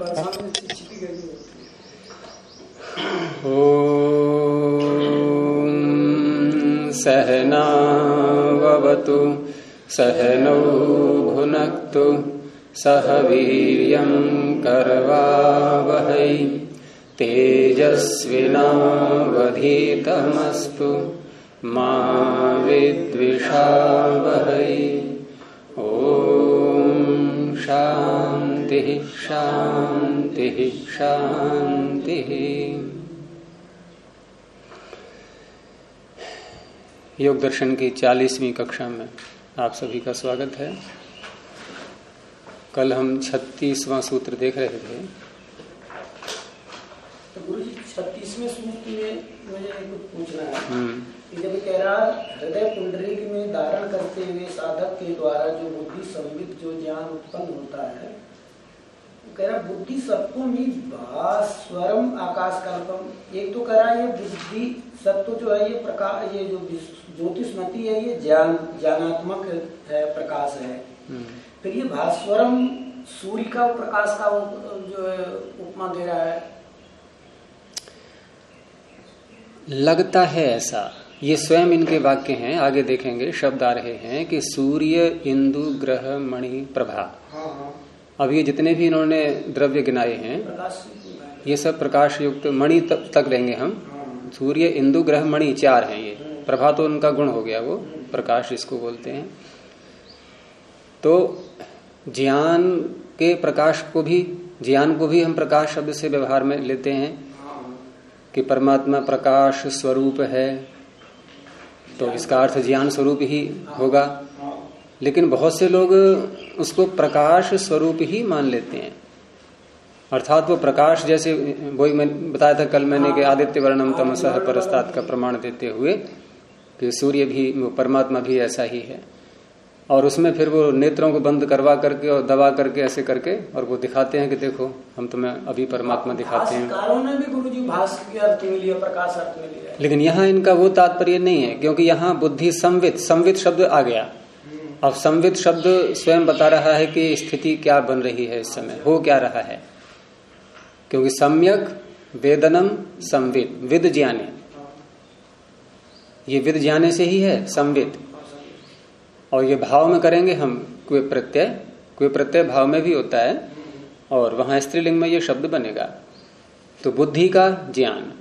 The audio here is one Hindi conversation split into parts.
सहनावतु सहनौ भुनक्तु सह वीर्यं करवावहै तेजस्विनावधीतमस्तु मा विद्विषावहै। ॐ शान्तिः। शान्तिः शान्तिः योग दर्शन की चालीसवीं कक्षा में आप सभी का स्वागत है। कल हम छत्तीसवां सूत्र देख रहे थे। तो गुरु जी छत्तीसवें सूत्र में मुझे कुछ पूछना है हम्म, जब कह रहा हृदय पुंडरीक में धारण करते हुए साधक के द्वारा जो बुद्धि संबित जो ज्ञान उत्पन्न होता है कह रहा बुद्धि सत्व में भास्वरम आकाश कल्पम। एक तो कह रहा है ये बुद्धि सत्व जो है ये प्रकाश ये जो ज्योतिषमती है ये ज्ञान ज्ञानात्मक है प्रकाश है। हम्म। फिर ये भास्वरम सूर्य का प्रकाश का वो जो है उपमा दे रहा है। लगता है ऐसा। ये स्वयं इनके वाक्य हैं आगे देखेंगे शब्द आ रहे हैं कि सूर्य इंदु ग्रह मणि प्रभा। हाँ हाँ। अब ये जितने भी इन्होंने द्रव्य गिनाए हैं ये सब प्रकाश युक्त मणि तक, लेंगे हम। सूर्य इंदु ग्रह मणि चार हैं ये। प्रभा तो उनका गुण हो गया वो प्रकाश इसको बोलते हैं। तो ज्ञान के प्रकाश को भी ज्ञान को भी हम प्रकाश शब्द से व्यवहार में लेते हैं कि परमात्मा प्रकाश स्वरूप है तो इसका अर्थ ज्ञान स्वरूप ही होगा। लेकिन बहुत से लोग उसको प्रकाश स्वरूप ही मान लेते हैं। अर्थात वो प्रकाश जैसे वही मैं बताया था कल मैंने कि आदित्य वर्णम तमसह परस्तात का प्रमाण देते हुए कि सूर्य भी वो परमात्मा भी ऐसा ही है। और उसमें फिर वो नेत्रों को बंद करवा करके और दबा करके ऐसे करके और वो दिखाते हैं कि देखो हम तुम्हें अभी परमात्मा दिखाते हैं। ने भी गुरु जी अर्थ में लिया प्रकाश अर्थ में लिया। लेकिन यहाँ इनका वो तात्पर्य नहीं है क्योंकि यहाँ बुद्धि संवित संवित शब्द आ गया। अब संवित शब्द स्वयं बता रहा है कि स्थिति क्या बन रही है इस समय, हो क्या रहा है? क्योंकि सम्यक वेदनम संवित, विद ज्ञाने। ये विद ज्ञाने से ही है, संवित। और ये भाव में करेंगे हम कुए प्रत्यय कुए प्रत्यय भाव में भी होता है, और वहाँ स्त्रीलिंग में ये शब्द बनेगा। तो बुद्धि का ज्ञान।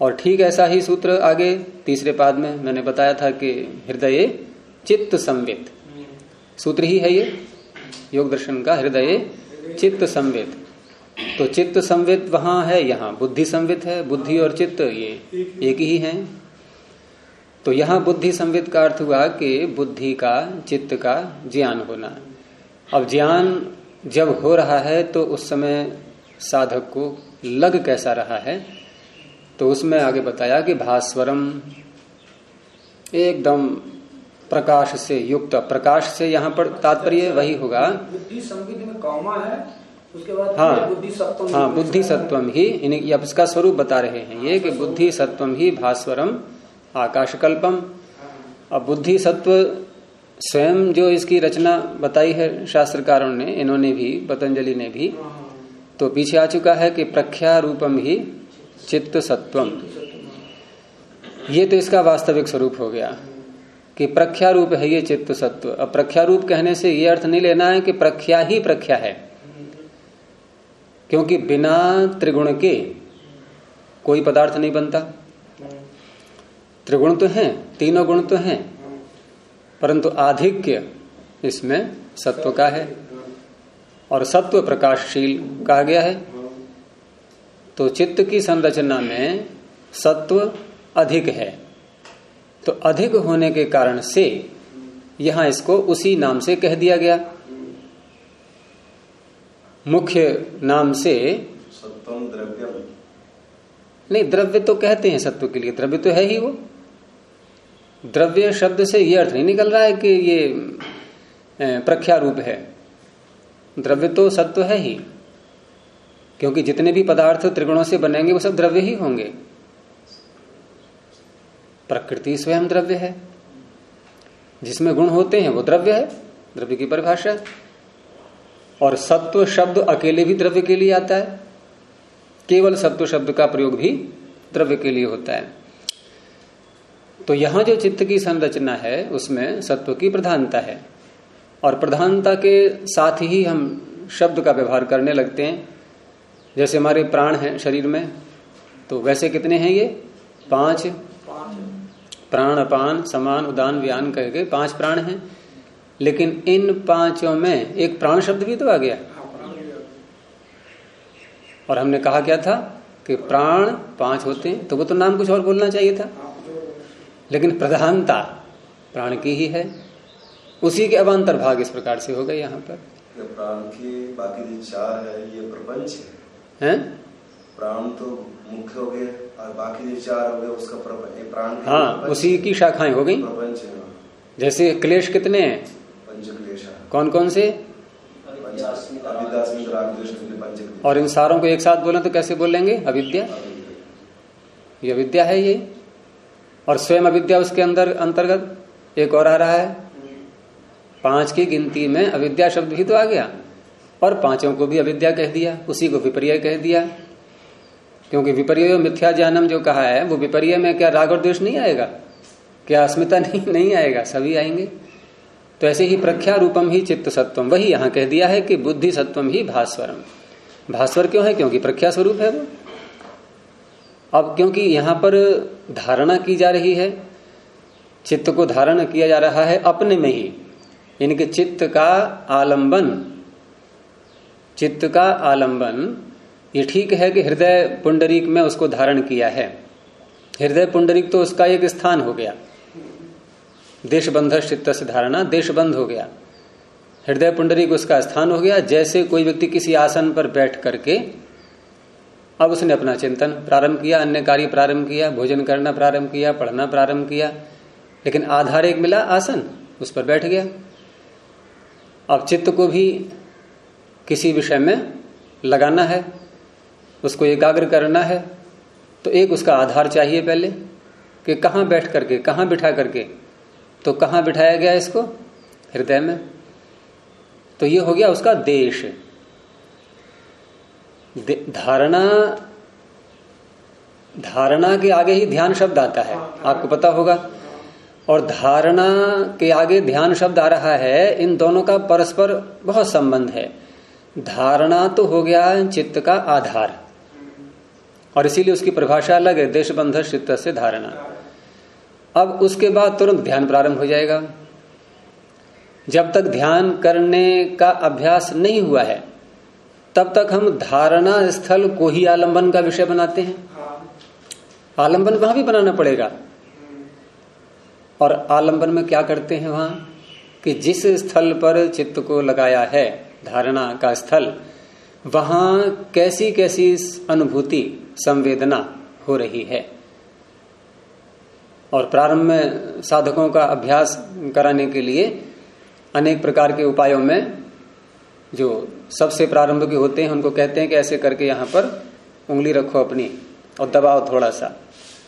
और ठीक ऐसा ही सूत्र आगे, तीसरे पाद में मैंने बताया था कि हृदय चित्त संवित सूत्र ही है ये, योग दर्शन का हृदय, चित्त संवित तो चित्त संवित वहाँ है, यहाँ बुद्धि संवित है, बुद्धि और चित्त ये एक ही है। तो यहाँ बुद्धि संवित का अर्थ हुआ कि बुद्धि का, चित्त का ज्ञान होना। अब ज्ञान जब हो रहा है तो उस समय साधक को लग कैसा रहा है? तो उसमें आगे बताया कि भास्वरम, एकदम प्रकाश से युक्त। प्रकाश से यहाँ पर तात्पर्य वही होगा। बुद्धि में कौमा है उसके बाद हाँ। बुद्धि सत्वम हाँ बुद्धि सत्वम ही इसका स्वरूप बता रहे हैं। ये कि बुद्धि सत्वम ही भास्वरम आकाशकल्पम। अब बुद्धि सत्व स्वयं जो इसकी रचना बताई है शास्त्रकारों ने इन्होंने भी पतंजलि ने भी तो पीछे आ चुका है कि प्रख्या रूपम ही चित्त सत्वम। ये तो इसका वास्तविक स्वरूप हो गया। कि प्रख्या रूप है ये चित्त सत्व। अब प्रख्या रूप कहने से ये अर्थ नहीं लेना है कि प्रख्या ही प्रख्या है। क्योंकि बिना त्रिगुण के कोई पदार्थ नहीं बनता। त्रिगुण तो हैं, तीनों गुण तो हैं, परंतु आधिक्य इसमें सत्व का है। और सत्व प्रकाशशील कहा गया है। तो चित्त की संरचना में सत्व अधिक है। तो अधिक होने के कारण से यहाँ इसको उसी नाम से कह दिया गया। मुख्य नाम से सत्वम द्रव्य नहीं द्रव्य तो कहते हैं सत्व के लिए द्रव्य तो है ही वो। द्रव्य शब्द से ये अर्थ नहीं निकल रहा है कि ये प्रख्या रूप है। द्रव्य तो सत्व है ही क्योंकि जितने भी पदार्थ त्रिगुणों से बनेंगे वो सब द्रव्य ही होंगे। प्रकृति स्वयं द्रव्य है। जिसमें गुण होते हैं, वो द्रव्य है, द्रव्य की परिभाषा। और सत्व शब्द अकेले भी द्रव्य के लिए आता है। केवल सत्व शब्द का प्रयोग भी द्रव्य के लिए होता है। तो यहाँ जो चित्त की संरचना है, उसमें सत्व की प्रधानता है। और प्रधानता के साथ ही हम शब्द का व्यवहार करने लगते हैं। जैसे हमारे प्राण हैं शरीर में तो वैसे कितने हैं ये? पाँच। प्राण अपान समान उदान व्यान कह के पाँच प्राण हैं। लेकिन इन पाँचों में एक प्राण शब्द भी तो आ गया। और हमने कहा क्या था कि प्राण पाँच होते हैं तो वो तो नाम कुछ और बोलना चाहिए था। लेकिन प्रधानता प्राण की ही है। उसी के अवान्तर भाग इस प्रकार से हो गए यहाँ पर। प्राण की बाकी जो चार है ये प्रपंच है। हैं? प्राण तो मुख्य हो गए और बाकी जो चार हो गए उसका प्राण हाँ उसी की शाखाएँ हो गई। जैसे क्लेश कितने हैं? पंच क्लेश कौन कौन से और इन सारों को एक साथ बोले तो कैसे बोलेंगे अविद्या? ये अविद्या है ये। और स्वयं अविद्या उसके अंदर अंतर्गत? एक और आ रहा है। पाँच की गिनती में अविद्या शब्द भी तो आ गया। और पाँचों को भी अविद्या कह दिया उसी को विपर्य कह दिया। क्योंकि विपर्य मिथ्या ज्ञानम जो कहा है, वो विपर्य में क्या राग और द्वेष नहीं आएगा? क्या अस्मिता नहीं नहीं आएगा? सभी आएँगे? तो ऐसे ही प्रख्या रूपम ही चित्त सत्वम। वही यहाँ कह दिया है कि बुद्धि सत्वम ही भास्वरम। भास्वर क्यों है? क्योंकि प्रख्या स्वरूप है वो। अब क्योंकि यहाँ पर धारणा की जा रही है, चित्त को धारण किया जा रहा है अपने में ही। इनके चित्त का आलंबन, चित्त का आलंबन ये ठीक है कि हृदय पुंडरीक में उसको धारण किया है। हृदय पुंडरीक तो उसका एक स्थान हो गया। देश बंध चित्त से धारणा देश बंद हो गया। हृदय पुंडरीक उसका स्थान हो गया, जैसे कोई व्यक्ति किसी आसन पर बैठ करके अब उसने अपना चिंतन प्रारंभ किया, अन्य कार्य प्रारंभ किया, भोजन करना प्रारंभ किया, पढ़ना प्रारंभ किया, लेकिन आधार एक मिला, आसन उस पर बैठ गया। अब चित्त को भी किसी विषय में लगाना है। उसको एकाग्र करना है तो एक उसका आधार चाहिए पहले, कि कहाँ बैठ करके, कहाँ बिठा करके तो कहाँ बिठाया गया इसको? हृदय में। तो ये हो गया उसका देश। धारणा धारणा के आगे ही ध्यान शब्द आता है, आपको पता होगा। और धारणा के आगे ध्यान शब्द आ रहा है, इन दोनों का परस्पर बहुत संबंध है। धारणा तो हो गया चित्त का आधार। और इसीलिए उसकी परिभाषा अलग है, देशबंध चित्त से धारणा। अब उसके बाद तुरंत ध्यान प्रारंभ हो जाएगा। जब तक ध्यान करने का अभ्यास नहीं हुआ है, तब तक हम धारणा स्थल को ही आलंबन का विषय बनाते हैं। आलंबन वहाँ भी बनाना पड़ेगा। और आलंबन में क्या करते हैं वहाँ? कि जिस स्थल पर चित्त को लगाया है, धारणा का स्थल, वहाँ कैसी कैसी अनुभूति संवेदना हो रही है। और प्रारंभ में साधकों का अभ्यास कराने के लिए अनेक प्रकार के उपायों में जो सबसे प्रारंभ के होते हैं, उनको कहते हैं कि ऐसे करके यहाँ पर उंगली रखो अपनी और दबाओ थोड़ा सा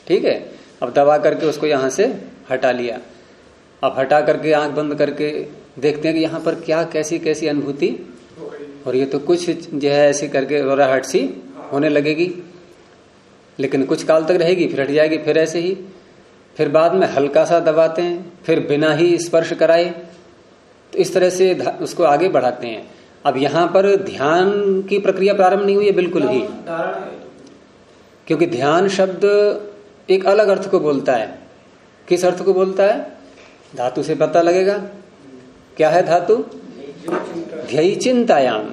ठीक है? अब दबा करके उसको यहाँ से हटा लिया। अब हटा करके आँख बंद करके देखते हैं कि यहाँ पर क्या, कैसी कैसी अनुभूति। और ये तो कुछ जो है ऐसी करके रोराहट सी होने लगेगी। लेकिन कुछ काल तक रहेगी फिर हट जाएगी फिर ऐसे ही। फिर बाद में हल्का सा दबाते हैं फिर बिना ही स्पर्श कराए। तो इस तरह से उसको आगे बढ़ाते हैं। अब यहाँ पर ध्यान की प्रक्रिया प्रारंभ नहीं हुई है बिल्कुल भी क्योंकि ध्यान शब्द एक अलग अर्थ को बोलता है। किस अर्थ को बोलता है? धातु से पता लगेगा। क्या है धातु? ध्यय चिंतायाम।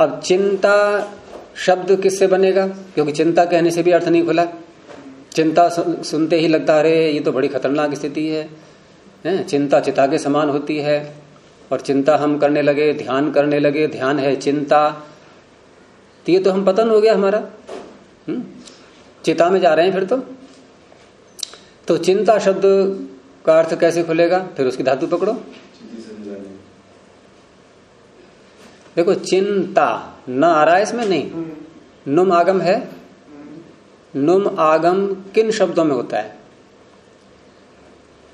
अब चिंता शब्द किससे बनेगा? क्योंकि चिंता कहने से भी अर्थ नहीं खुला। चिंता सुनते ही लगता अरे ये तो बड़ी खतरनाक स्थिति है, है? चिंता चिता के समान होती है। और चिंता हम करने लगे ध्यान करने लगे ध्यान है चिंता। तो ये तो हम पतन हो गया हमारा? हम्म? चिता में जा रहे हैं फिर तो। तो चिंता शब्द का अर्थ कैसे खुलेगा? फिर उसकी धातु पकड़ो। देखो, चिंता न आ रहा है इसमें नहीं। नुम आगम है। नुम आगम किन शब्दों में होता है?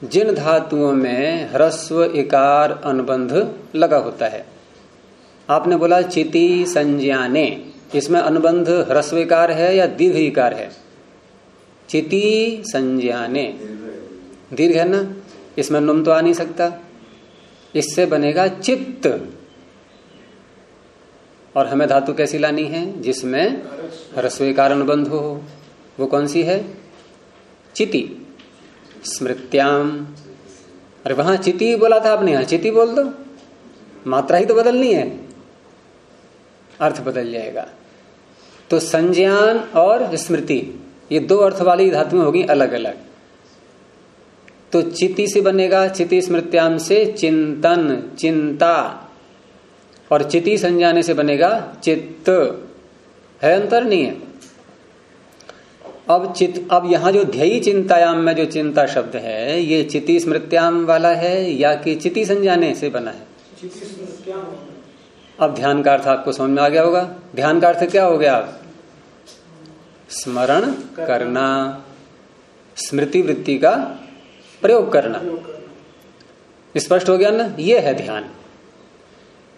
जिन धातुओं में ह्रस्व, इकार, अनुबंध लगा होता है। आपने बोला चिति संज्ञाने, इसमें अनुबंध ह्रस्वीकार है या दीर्घ, इकार है? चिति संज्ञाने। दीर्घ है ना? इसमें नुम तो आ नहीं सकता। इससे बनेगा चित्त। और हमें धातु कैसी लानी है? जिसमें रसोई कारण अनुबंध हो। वो कौन सी है? चिति। स्मृत्याम। अरे वहाँ चिति बोला था आपने, यहाँ चिति बोल दो। मात्रा ही तो बदलनी है। अर्थ बदल जाएगा। तो संज्ञान और स्मृति, ये दो अर्थ वाली धातुएँ होगी अलग अलग तो चिति से बनेगा, चिति स्मृत्याम से चिंतन, चिंता। और चिति संजाने से बनेगा चित्त। है अंतर? नहीं है। अब चित अब यहाँ जो ध्ययी चिंतायाम में जो चिंता शब्द है ये चिति स्मृत्याम वाला है या कि चिति संजाने से बना है? अब ध्यान का अर्थ आपको समझ में आ गया होगा। ध्यान का अर्थ क्या हो गया? आप स्मरण करना। स्मृति वृत्ति का प्रयोग करना। स्पष्ट हो गया ना? ये है ध्यान।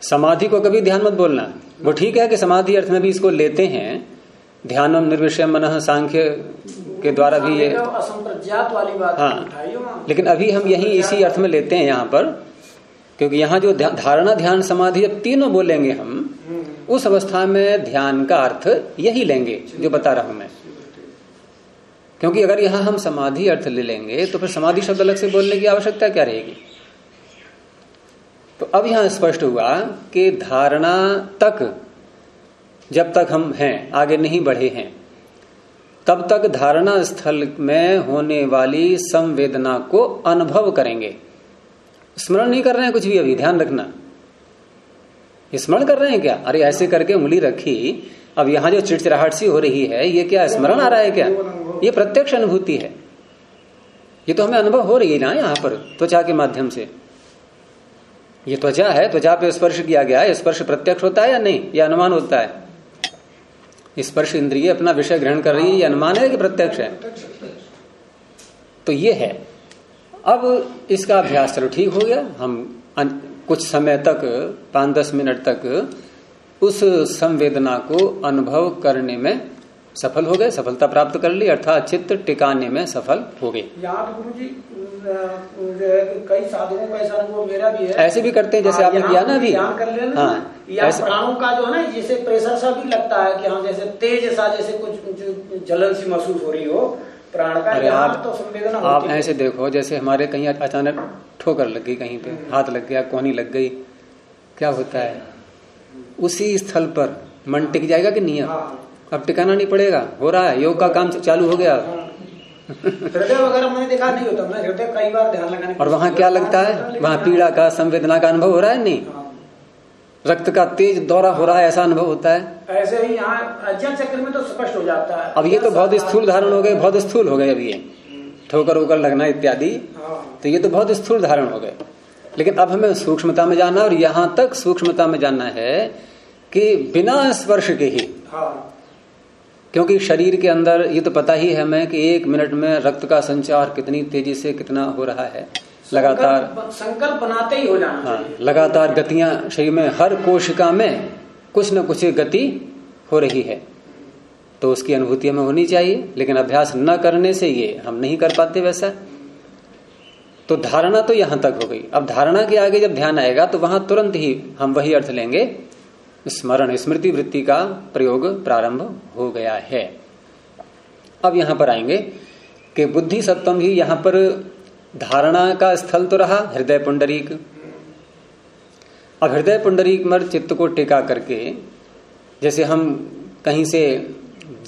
समाधि को कभी ध्यान मत बोलना। वो ठीक है कि समाधि अर्थ में भी इसको लेते हैं। ध्यानम निर्विषय मन सांख्य के द्वारा भी ये वाली बात हाँ। लेकिन अभी हम यही इसी अर्थ में लेते हैं यहाँ पर क्योंकि यहाँ जो धारणा ध्यान समाधि अब तीनों बोलेंगे हम उस अवस्था में ध्यान का अर्थ यही लेंगे जो बता रहा हूँ मैं। क्योंकि अगर यहाँ हम समाधि अर्थ ले लेंगे तो फिर समाधि शब्द अलग से बोलने की आवश्यकता क्या रहेगी? तो अब यहाँ स्पष्ट हुआ कि धारणा तक जब तक हम हैं, आगे नहीं बढ़े हैं, तब तक धारणा स्थल में होने वाली संवेदना को अनुभव करेंगे। स्मरण नहीं कर रहे हैं कुछ भी अभी, ध्यान रखना। स्मरण कर रहे हैं क्या? अरे ऐसे करके उंगली रखी, अब यहाँ जो चिड़चिड़ाहट सी हो रही है, ये क्या स्मरण आ रहा है क्या? ये प्रत्यक्ष अनुभूति है। ये तो हमें अनुभव हो रही है ना यहाँ पर, त्वचा के माध्यम से। ये त्वचा है, त्वचा पे स्पर्श किया गया है, स्पर्श प्रत्यक्ष होता है या नहीं? यह अनुमान होता है। स्पर्श इंद्रिय अपना विषय ग्रहण कर रही है, ये अनुमान है कि प्रत्यक्ष है? तो ये है। अब इसका अभ्यास चलो, ठीक हो गया। हम कुछ समय तक, पाँच दस मिनट तक उस संवेदना को अनुभव करने में सफल हो गए सफलता प्राप्त कर ली अर्थात चित्त टिकाने में सफल हो गए। यहाँ गुरु जी कई साधुओं का ऐसा अनुभव मेरा भी है। ऐसे भी करते हैं जैसे हाँ, आपने किया ना अभी। कर लेना। हाँ प्राणों का जो है ना जैसे प्रेशर सा भी लगता है कि हाँ जैसे तेज सा जैसे कुछ जलन सी महसूस हो रही हो प्राण का अरे आप तो संवेदना आप ऐसे देखो जैसे हमारे कहीं अचानक ठोकर लग गई कहीं पे हाथ लग गया कोहनी लग गई क्या होता है? उसी स्थल पर मन टिक जाएगा कि नहीं। अब टिकाना नहीं पड़ेगा। हो रहा है योग का काम चालू हो गया। हृदय वगैरह मैंने देखा नहीं होता मैं हृदय कई बार ध्यान लगाने और वहाँ क्या लगता है? वहाँ पीड़ा का संवेदना का अनुभव हो रहा है नहीं। रक्त का तेज दौरा हो रहा है ऐसा अनुभव होता है? ऐसे ही यहाँ चक्र में तो स्पष्ट हो जाता है। अब ये तो बहुत स्थूल धारण हो गए बहुत स्थूल हो गए अब ये। ठोकर उकर लगना इत्यादि। हाँ। तो ये तो बहुत स्थूल धारण हो गए। लेकिन अब हमें सूक्ष्मता में जाना और यहाँ तक सूक्ष्मता में जाना है कि बिना स्पर्श के ही हाँ। क्योंकि शरीर के अंदर ये तो पता ही है हमें कि एक मिनट में रक्त का संचार कितनी तेज़ी से कितना हो रहा है। लगातार संकल्प बनाते ही हो जाना हाँ लगातार गतियाँ शरीर में हर कोशिका में कुछ न कुछ गति हो रही है। तो उसकी अनुभूति हमें होनी चाहिए लेकिन अभ्यास न करने से ये हम नहीं कर पाते वैसा। तो धारणा तो यहाँ तक हो गई। अब धारणा के आगे जब ध्यान आएगा तो वहाँ तुरंत ही हम वही अर्थ लेंगे। स्मरण स्मृति वृत्ति का प्रयोग प्रारंभ हो गया है। अब यहाँ पर आएँगे कि बुद्धि सत्वम ही यहाँ पर धारणा का स्थल तो रहा, हृदय पुंडरीक। अब हृदय पुंडरीक मर चित्त को टिका करके, जैसे हम कहीं से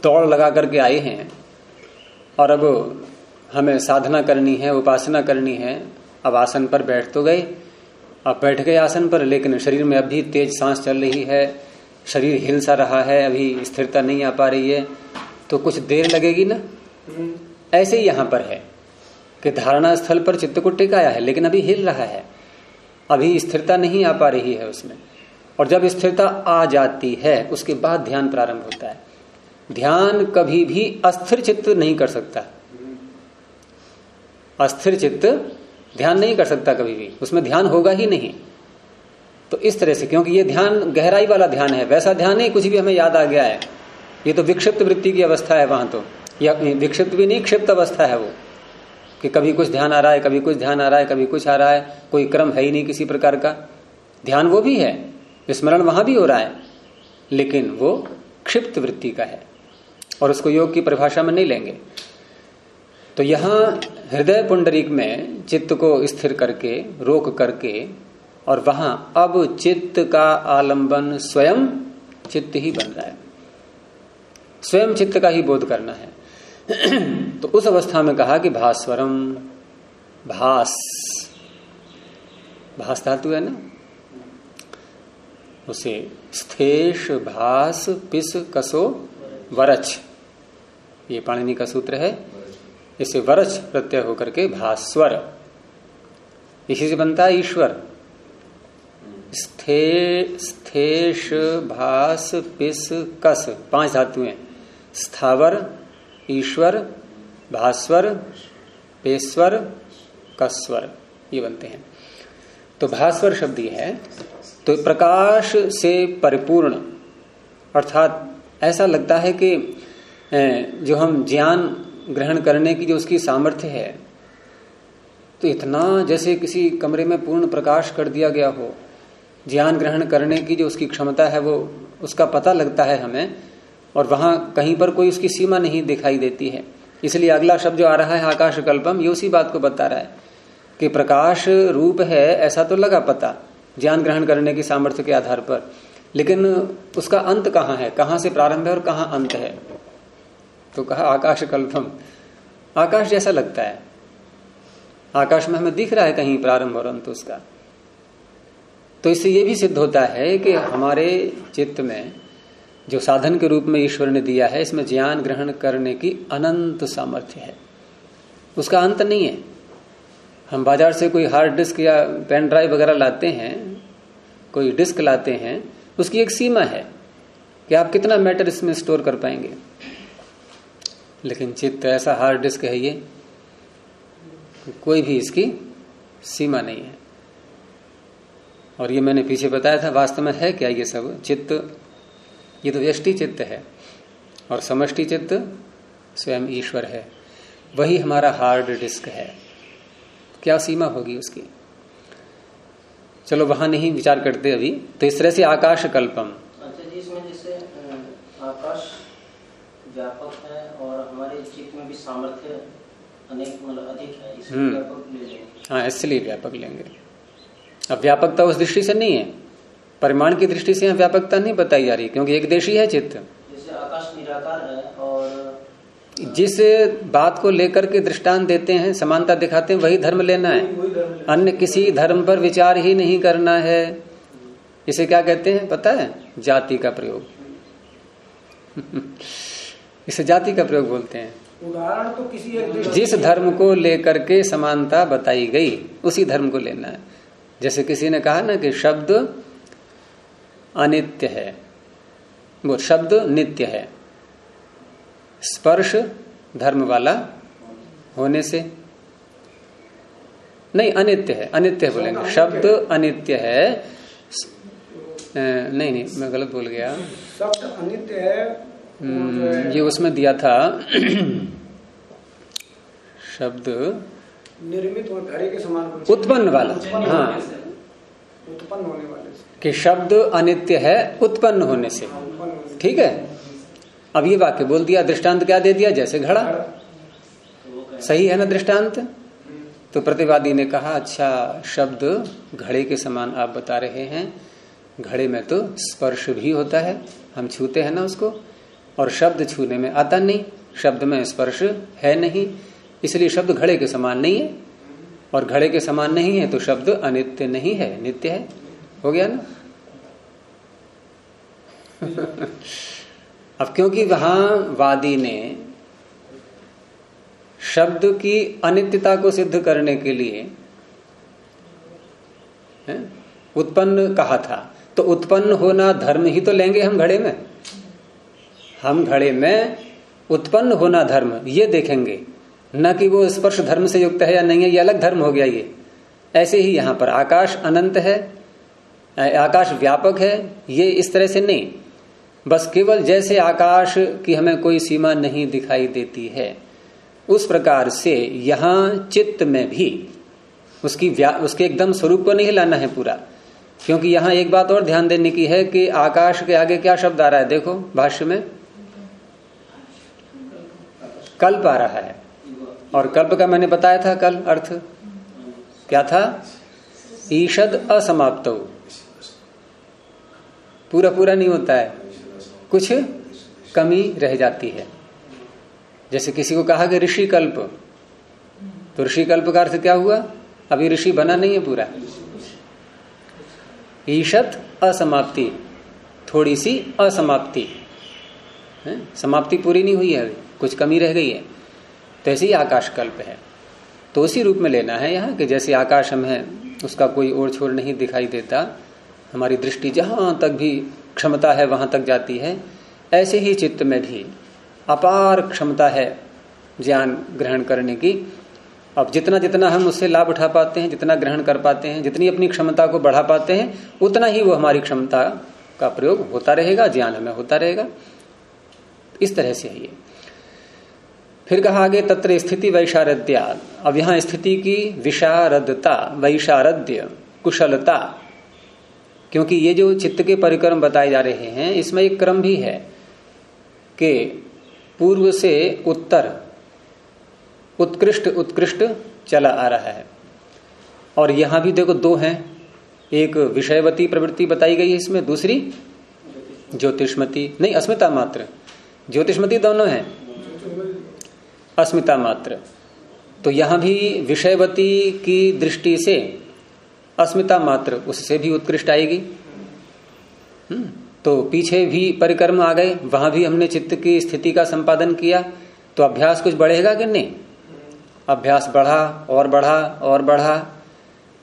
दौड़ लगा करके आए हैं, और अब हमें साधना करनी है, उपासना करनी है, अब आसन पर बैठ तो गए। अब बैठ गए आसन पर, लेकिन शरीर में अभी तेज सांस चल रही है, शरीर हिल सा रहा है, अभी स्थिरता नहीं आ पा रही है तो कुछ देर लगेगी ना? ऐसे ही यहाँ पर है कि धारणा स्थल पर चित्त को टिकाया है, लेकिन अभी हिल रहा है। अभी स्थिरता नहीं आ पा रही है उसमें। और जब स्थिरता आ जाती है, उसके बाद ध्यान प्रारंभ होता है। ध्यान कभी भी अस्थिर चित्त नहीं कर सकता। अस्थिर चित्त ध्यान नहीं कर सकता कभी भी, उसमें ध्यान होगा ही नहीं। तो इस तरह से, क्योंकि ये ध्यान, गहराई वाला ध्यान है, वैसा ध्यान नहीं, कुछ भी हमें याद आ गया है। ये तो विक्षिप्त वृत्ति की अवस्था है वहाँ तो। या विक्षिप्त भी नहीं, क्षिप्त अवस्था है वो, कि कभी कुछ ध्यान आ रहा है, कभी कुछ ध्यान आ रहा है, कभी कुछ आ रहा है, कोई क्रम है ही नहीं किसी प्रकार का। ध्यान वो भी है, स्मरण वहाँ भी हो रहा है, लेकिन वो क्षिप्त वृत्ति का है, और उसको योग की परिभाषा में नहीं लेंगे। तो यहाँ हृदय पुंडरीक में चित्त को स्थिर करके, रोक करके, और वहाँ अब चित्त का आलंबन स्वयं चित्त ही बन रहा है। स्वयं चित्त का ही बोध करना है। तो उस अवस्था में कहा कि भास्वरम, भास भास धातु है ना? उसे स्थेश, भास, पिस, कसो, वरच, ये पाणिनि का सूत्र है। इसे वरच प्रत्यय होकर के भास्वर। इसी से बनता है ईश्वर। स्थे, स्थेश, भास, पिस, कस, पाँच धातुएँ। स्थावर, ईश्वर, भास्वर पेश्वर कस्वर, ये बनते हैं। तो भास्वर शब्द ये है तो प्रकाश से परिपूर्ण। अर्थात ऐसा लगता है कि जो हम ज्ञान ग्रहण करने की जो उसकी सामर्थ्य है तो इतना जैसे किसी कमरे में पूर्ण प्रकाश कर दिया गया हो, ज्ञान ग्रहण करने की जो उसकी क्षमता है, वो उसका पता लगता है हमें, और वहाँ कहीं पर कोई उसकी सीमा नहीं दिखाई देती है। इसलिए अगला शब्द जो आ रहा है आकाश कल्पम ये उसी बात को बता रहा है कि प्रकाश रूप है, ऐसा तो लगा पता, ज्ञान ग्रहण करने की सामर्थ्य के आधार पर। लेकिन उसका अंत कहाँ है? कहाँ से प्रारंभ है और कहाँ अंत है? तो कहा, आकाश कल्पम आकाश जैसा लगता है। आकाश में हमें दिख रहा है कहीं प्रारंभ और अंत उसका। तो इससे यह भी सिद्ध होता है कि हमारे चित्त में जो साधन के रूप में ईश्वर ने दिया है, इसमें ज्ञान ग्रहण करने की अनंत सामर्थ्य है। उसका अंत नहीं है। हम बाज़ार से कोई हार्ड डिस्क या पेन ड्राइव वगैरह लाते हैं, कोई डिस्क लाते हैं, उसकी एक सीमा है कि आप कितना मैटर इसमें स्टोर कर पाएँगे। लेकिन चित्त ऐसा हार्ड डिस्क है ये, कोई भी इसकी सीमा नहीं है। और ये मैंने पीछे बताया था, वास्तव में है क्या ये सब? चित्त, ये तो व्यष्टि चित्त है और समष्टि चित्त स्वयं ईश्वर है। वही हमारा हार्ड डिस्क है। क्या सीमा होगी उसकी? चलो वहाँ नहीं विचार करते अभी। तो इस तरह से आकाश कल्पम। अच्छा जी, इसमें जैसे आकाश व्यापक है और हमारे चित्त में भी सामर्थ्य अनेक मतलब अधिक है इसलिए हम्म। व्यापक ले लेंगे हाँ इसलिए व्यापक लेंगे। अब व्यापकता उस दृष्टि से नहीं है। परिमाण की दृष्टि से व्यापकता नहीं बताई जा रही क्योंकि एक देशी है चित्त। जैसे आकाश निराकार है और जिस बात को लेकर के दृष्टांत देते हैं समानता दिखाते हैं। वही धर्म लेना है। अन्य किसी धर्म पर विचार ही नहीं करना है। इसे क्या कहते हैं? पता है? जाति का प्रयोग। इसे जाति का प्रयोग बोलते हैं। उदाहरण तो किसी एक जिस धर्म को लेकर के समानता बताई गई उसी धर्म को लेना है। जैसे किसी ने कहा ना कि शब्द अनित्य है। वो शब्द नित्य है। स्पर्श धर्म वाला होने से नहीं अनित्य है। अनित्य है बोलेंगे। शब्द अनित्य है। नहीं नहीं मैं गलत बोल गया। शब्द अनित्य है ये उसमें दिया था शब्द निर्मित और घड़े के समान उत्पन्न वाला। हाँ। उत्पन्न होने वाले कि शब्द अनित्य है उत्पन्न होने से। ठीक है? अब ये वाक्य बोल दिया दृष्टांत क्या दे दिया? जैसे घड़ा। सही है ना दृष्टांत? तो प्रतिवादी ने कहा अच्छा शब्द घड़े के समान आप बता रहे हैं। घड़े में तो स्पर्श भी होता है हम छूते हैं ना उसको। और शब्द छूने में आता नहीं, शब्द में स्पर्श है नहीं, इसलिए शब्द घड़े के समान नहीं है। और घड़े के समान नहीं है तो शब्द अनित्य नहीं है, नित्य है। हो गया ना? अब क्योंकि वहाँ वादी ने शब्द की अनित्यता को सिद्ध करने के लिए उत्पन्न कहा था तो उत्पन्न होना धर्म ही तो लेंगे हम घड़े में। हम घड़े में उत्पन्न होना धर्म, ये देखेंगे। न कि वो स्पर्श धर्म से युक्त है या नहीं है, ये अलग धर्म हो गया ये। ऐसे ही यहाँ पर आकाश अनंत है आकाश व्यापक है, ये इस तरह से नहीं। बस केवल जैसे आकाश की हमें कोई सीमा नहीं दिखाई देती है, उस प्रकार से यहाँ चित्त में भी उसकी उसके एकदम स्वरूप को नहीं लाना है पूरा। क्योंकि यहाँ एक बात और ध्यान देने की है कि आकाश के आगे क्या शब्द आ रहा है, देखो भाष्य में। कल्प आ रहा है। और कल्प का मैंने बताया था कल, अर्थ। क्या था? ईषद असमाप्त पूरा पूरा नहीं होता है। कुछ कमी रह जाती है। जैसे किसी को कहा कि ऋषि कल्प तो ऋषि कल्प का अर्थ क्या हुआ? अभी ऋषि बना नहीं है पूरा। ईशत असमाप्ति, थोड़ी सी असमाप्ति। है? समाप्ति पूरी नहीं हुई है अभी। कुछ कमी रह गई है। तो ऐसे ही आकाश कल्प है। तो उसी रूप में लेना है यहाँ कि जैसे आकाश हम है, उसका कोई ओर छोर नहीं दिखाई देता। हमारी दृष्टि जहाँ तक भी क्षमता है, वहाँ तक जाती है। ऐसे ही चित्त में भी अपार क्षमता है ज्ञान ग्रहण करने की। अब जितना जितना हम उससे लाभ उठा पाते हैं, जितना ग्रहण कर पाते हैं, जितनी अपनी क्षमता को बढ़ा पाते हैं, उतना ही वो हमारी क्षमता का प्रयोग होता रहेगा, ज्ञान हमें होता रहेगा। इस तरह से है ये। फिर कहा आगे, तत्र स्थिति वैशारद्या। अब यहाँ स्थिति की विशारदता, वैशारद्य, कुशलता, क्योंकि ये जो चित्त के परिक्रम बताए जा रहे हैं, इसमें एक क्रम भी है कि पूर्व से उत्तर, उत्कृष्ट उत्कृष्ट चला आ रहा है। और यहाँ भी देखो दो हैं। एक विषयवती प्रवृत्ति बताई गई है इसमें, दूसरी ज्योतिषमती। नहीं, अस्मिता मात्र। ज्योतिषमती दोनों हैं। अस्मिता मात्र। तो यहाँ भी विषयवती की दृष्टि से अस्मिता मात्र उससे भी उत्कृष्ट आएगी। हम्म, तो पीछे भी परिक्रम आ गए वहाँ भी हमने चित्त की स्थिति का संपादन किया तो अभ्यास कुछ बढ़ेगा कि नहीं? अभ्यास बढ़ा और बढ़ा और बढ़ा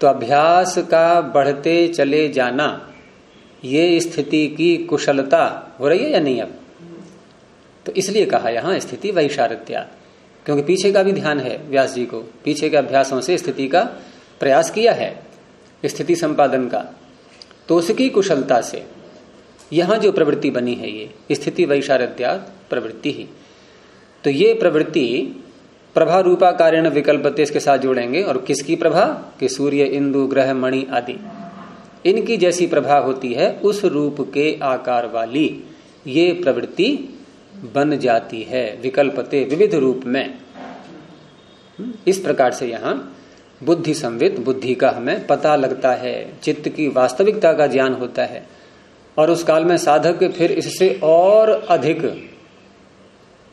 तो अभ्यास का बढ़ते चले जाना ये स्थिति की कुशलता हो रही है या नहीं अब? तो इसलिए कहा यहाँ स्थिति वैशारत्या। क्योंकि पीछे का भी ध्यान है व्यास जी को। पीछे के अभ्यासों से स्थिति का प्रयास किया है, स्थिति संपादन का। तो उसकी कुशलता से, यहाँ जो प्रवृत्ति बनी है ये, स्थिति वैशारद्या प्रवृत्ति ही। तो ये प्रवृत्ति प्रभा रूपा कार्य विकल्पते इसके साथ जोड़ेंगे और किसकी प्रभा? कि सूर्य, इंदु, ग्रह, मणि आदि। इनकी जैसी प्रभा होती है उस रूप के आकार वाली। ये प्रवृत्ति बन जाती है विकल्पते विविध रूप में। इस प्रकार से यहाँ बुद्धि संवित बुद्धि का हमें पता लगता है चित्त की वास्तविकता का ज्ञान होता है और उस काल में साधक फिर इससे और अधिक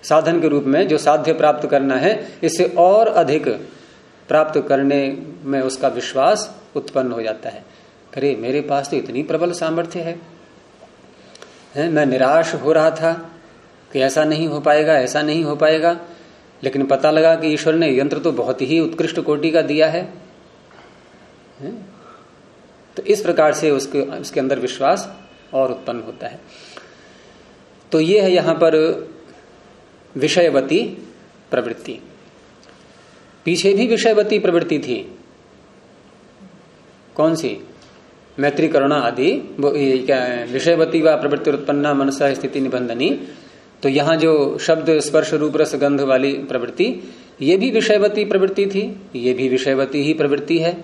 साधन के रूप में जो साध्य प्राप्त करना है इससे और अधिक प्राप्त करने में उसका विश्वास उत्पन्न हो जाता है। अरे मेरे पास तो इतनी प्रबल सामर्थ्य है, है मैं निराश हो रहा था। कि ऐसा नहीं हो पाएगा, ऐसा नहीं हो पाएगा। लेकिन पता लगा कि ईश्वर ने यंत्र तो बहुत ही उत्कृष्ट कोटि का दिया है? तो इस प्रकार से उसके उसके अंदर विश्वास और उत्पन्न होता है। तो ये है यहाँ पर विषयवती प्रवृत्ति। पीछे भी विषयवती प्रवृत्ति थी। कौन सी? मैत्री करुणा आदि विषयवती व प्रवृत्ति उत्पन्ना मनसा स्थिति निबंधनी। तो यहाँ जो शब्द स्पर्श रूप रस गंध वाली प्रवृत्ति, ये भी विषयवती प्रवृत्ति थी, ये भी विषयवती ही प्रवृत्ति है।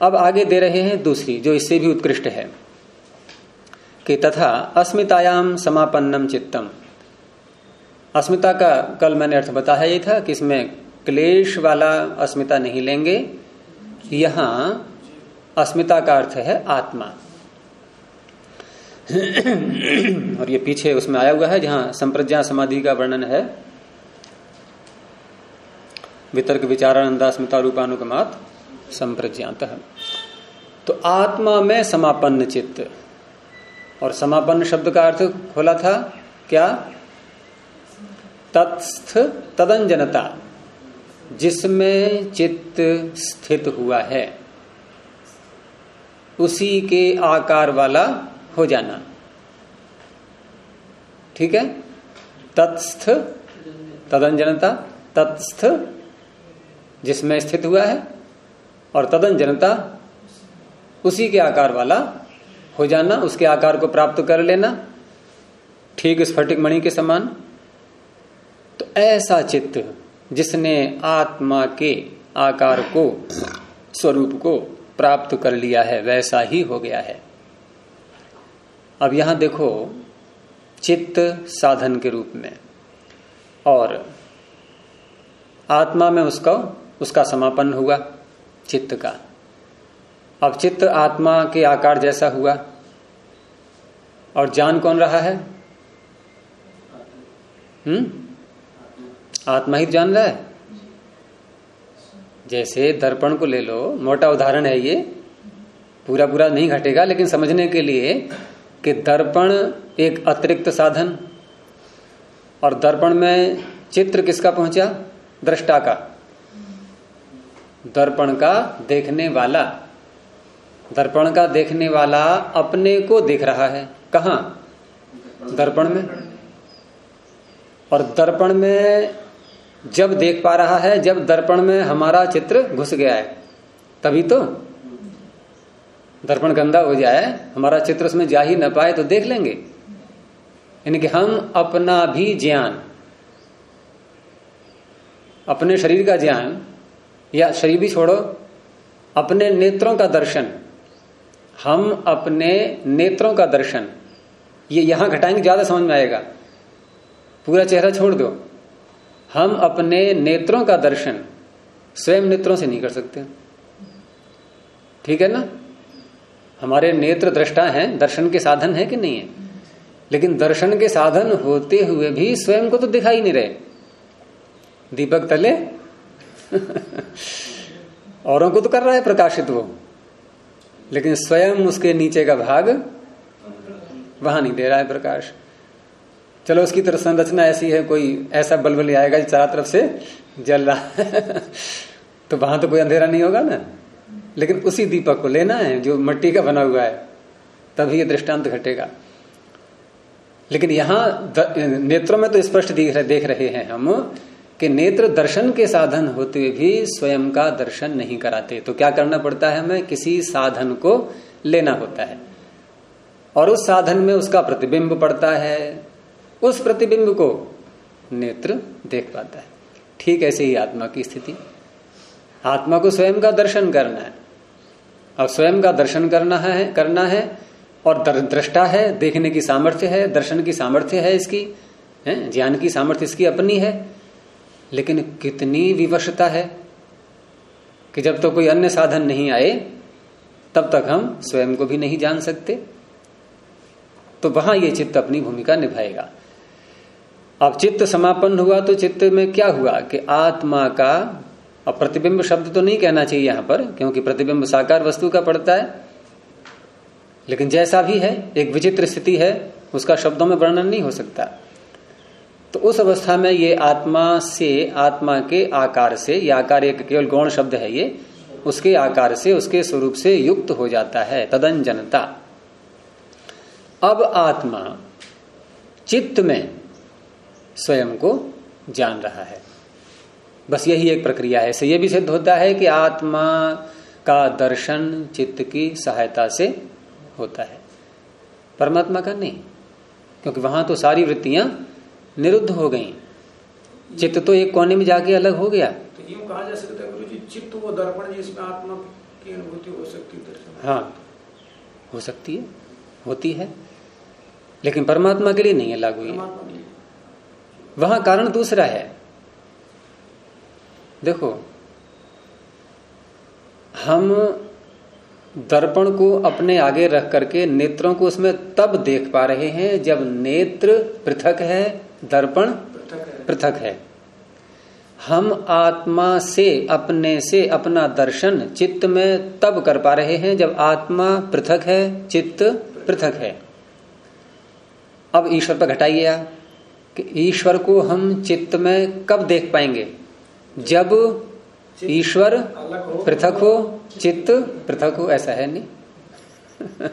अब आगे दे रहे हैं दूसरी, जो इससे भी उत्कृष्ट है, कि तथा अस्मितायाम समापन्नम चित्तम। अस्मिता का कल मैंने अर्थ बताया ही था कि इसमें क्लेश वाला अस्मिता नहीं लेंगे, यहाँ अस्मिता का अर्थ है आत्मा। और ये पीछे उसमें आया हुआ है, जहाँ संप्रज्ञा समाधि का वर्णन है। वितर्क विचारानंदा स्मिता रूपानुगमात संप्रज्ञात। तो आत्मा में समापन्न चित्त। और समापन्न शब्द का अर्थ खोला था क्या? तत्स्थ तदंजनता, जिसमें चित्त स्थित हुआ है। उसी के आकार वाला हो जाना। ठीक है? तत्स्थ, तदंजनता, तत्स्थ, जिसमें स्थित हुआ है, और तदन जनता उसी के आकार वाला हो जाना, उसके आकार को प्राप्त कर लेना। ठीक स्फटिक मणि के समान। तो ऐसा चित्त जिसने आत्मा के आकार को, स्वरूप को प्राप्त कर लिया है, वैसा ही हो गया है। अब यहाँ देखो, चित्त साधन के रूप में, और आत्मा में उसका उसका समापन हुआ, चित्त का। अब चित्त आत्मा के आकार जैसा हुआ, और जान कौन रहा है? हम्म? आत्मा ही जान रहा है। जैसे दर्पण को ले लो, मोटा उदाहरण है ये पूरा पूरा नहीं घटेगा, लेकिन समझने के लिए कि दर्पण एक अतिरिक्त साधन और दर्पण में चित्र किसका पहुँचा? दृष्टा का। दर्पण का देखने वाला। दर्पण का देखने वाला अपने को देख रहा है। कहा? दर्पण में। और दर्पण में जब देख पा रहा है, जब दर्पण में हमारा चित्र घुस गया है, तभी तो दर्पण गंदा हो जाए, हमारा चित्र उसमें जा ही ना पाए तो देख लेंगे। यानी कि हम अपना भी ज्ञान, अपने शरीर का ज्ञान, या शरीर भी छोड़ो, अपने नेत्रों का दर्शन, हम अपने नेत्रों का दर्शन, ये यहाँ घटाएँगे, ज़्यादा समझ में आएगा। पूरा चेहरा छोड़ दो। हम अपने नेत्रों का दर्शन स्वयं नेत्रों से नहीं कर सकते। ठीक है ना? हमारे नेत्र दृष्टा हैं, दर्शन के साधन है कि नहीं है? लेकिन दर्शन के साधन होते हुए भी स्वयं को तो दिखाई नहीं रहे। दीपक तले? औरों को तो कर रहा है प्रकाशित वो। लेकिन स्वयं उसके नीचे का भाग वहाँ नहीं दे रहा है प्रकाश। चलो, उसकी तरफ़ संरचना ऐसी है, कोई ऐसा बलबल आएगा चारों तरफ़ से जल रहा है। तो वहाँ तो कोई अंधेरा नहीं होगा ना? लेकिन उसी दीपक को लेना है जो मिट्टी का बना हुआ है, तभी ये दृष्टांत घटेगा। लेकिन यहाँ नेत्रों में तो स्पष्ट दिख रहे, देख रहे हैं हम कि नेत्र दर्शन के साधन होते हुए भी स्वयं का दर्शन नहीं कराते। तो क्या करना पड़ता है हमें? किसी साधन को लेना होता है। और उस साधन में उसका प्रतिबिंब पड़ता है। उस प्रतिबिंब को नेत्र देख पाता है। ठीक ऐसे ही आत्मा की स्थिति। आत्मा को स्वयं का दर्शन करना है। अब स्वयं का दर्शन करना है करना है, और दृष्टा है, देखने की सामर्थ्य है, दर्शन की सामर्थ्य है इसकी, है, ज्ञान की सामर्थ्य इसकी अपनी है, लेकिन कितनी विवशता है कि जब तो कोई अन्य साधन नहीं आए, तब तक हम स्वयं को भी नहीं जान सकते। तो वहाँ ये चित्त अपनी भूमिका निभाएगा। अब चित्त समापन हुआ तो चित्त में क्या हुआ कि आत्मा का अब प्रतिबिंब शब्द तो नहीं कहना चाहिए यहाँ पर, क्योंकि प्रतिबिंब साकार वस्तु का पड़ता है। लेकिन जैसा भी है, एक विचित्र स्थिति है, उसका शब्दों में वर्णन नहीं हो सकता। तो उस अवस्था में ये आत्मा से, आत्मा के आकार से यह आकार एक केवल गौण शब्द है ये, उसके आकार से, उसके स्वरूप से युक्त हो जाता है, तदंजनता। अब आत्मा चित्त में स्वयं को जान रहा है। बस यही एक प्रक्रिया है। इससे यह भी सिद्ध होता है कि आत्मा का दर्शन चित्त की सहायता से होता है। परमात्मा का नहीं क्योंकि वहाँ तो सारी वृत्तियाँ निरुद्ध हो गई। चित्त तो एक कोने में जाके अलग हो गया। तो यूँ कहा जा सकता है गुरु जी चित्त वो दर्पण जिसमें आत्मा की अनुभूति हो सकती है हाँ हो सकती है होती है। लेकिन परमात्मा के लिए नहीं है लागू ये। वहाँ कारण दूसरा है। देखो, हम दर्पण को अपने आगे रख करके नेत्रों को उसमें तब देख पा रहे हैं जब नेत्र पृथक है, दर्पण पृथक है। हम आत्मा से, अपने से अपना दर्शन चित्त में तब कर पा रहे हैं जब आत्मा पृथक है, चित्त पृथक है। अब ईश्वर पर घटाइए कि ईश्वर को हम चित्त में कब देख पाएँगे? जब ईश्वर पृथक हो चित्त पृथक हो ऐसा है नहीं?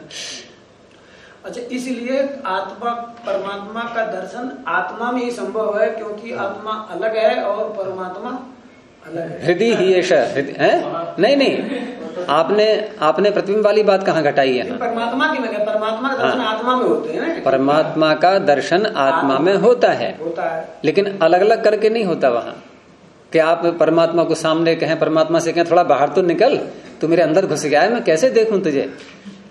अच्छा इसलिए आत्मा परमात्मा का दर्शन आत्मा में ही संभव है क्योंकि आत्मा अलग है और परमात्मा अलग है। हृदय ही ऐसा है नहीं नहीं। आपने आपने प्रतिबिंब वाली बात कहाँ घटाई है? परमात्मा की मैं परमात्मा का दर्शन हाँ। आत्मा में होते हैं ना? परमात्मा का दर्शन आत्मा में होता है। होता है। लेकिन अलग अलग करके नहीं होता वहाँ। कि आप परमात्मा को सामने कहें परमात्मा से कहें थोड़ा बाहर तो निकल तू मेरे अंदर घुस गया है मैं कैसे देखूँ तुझे?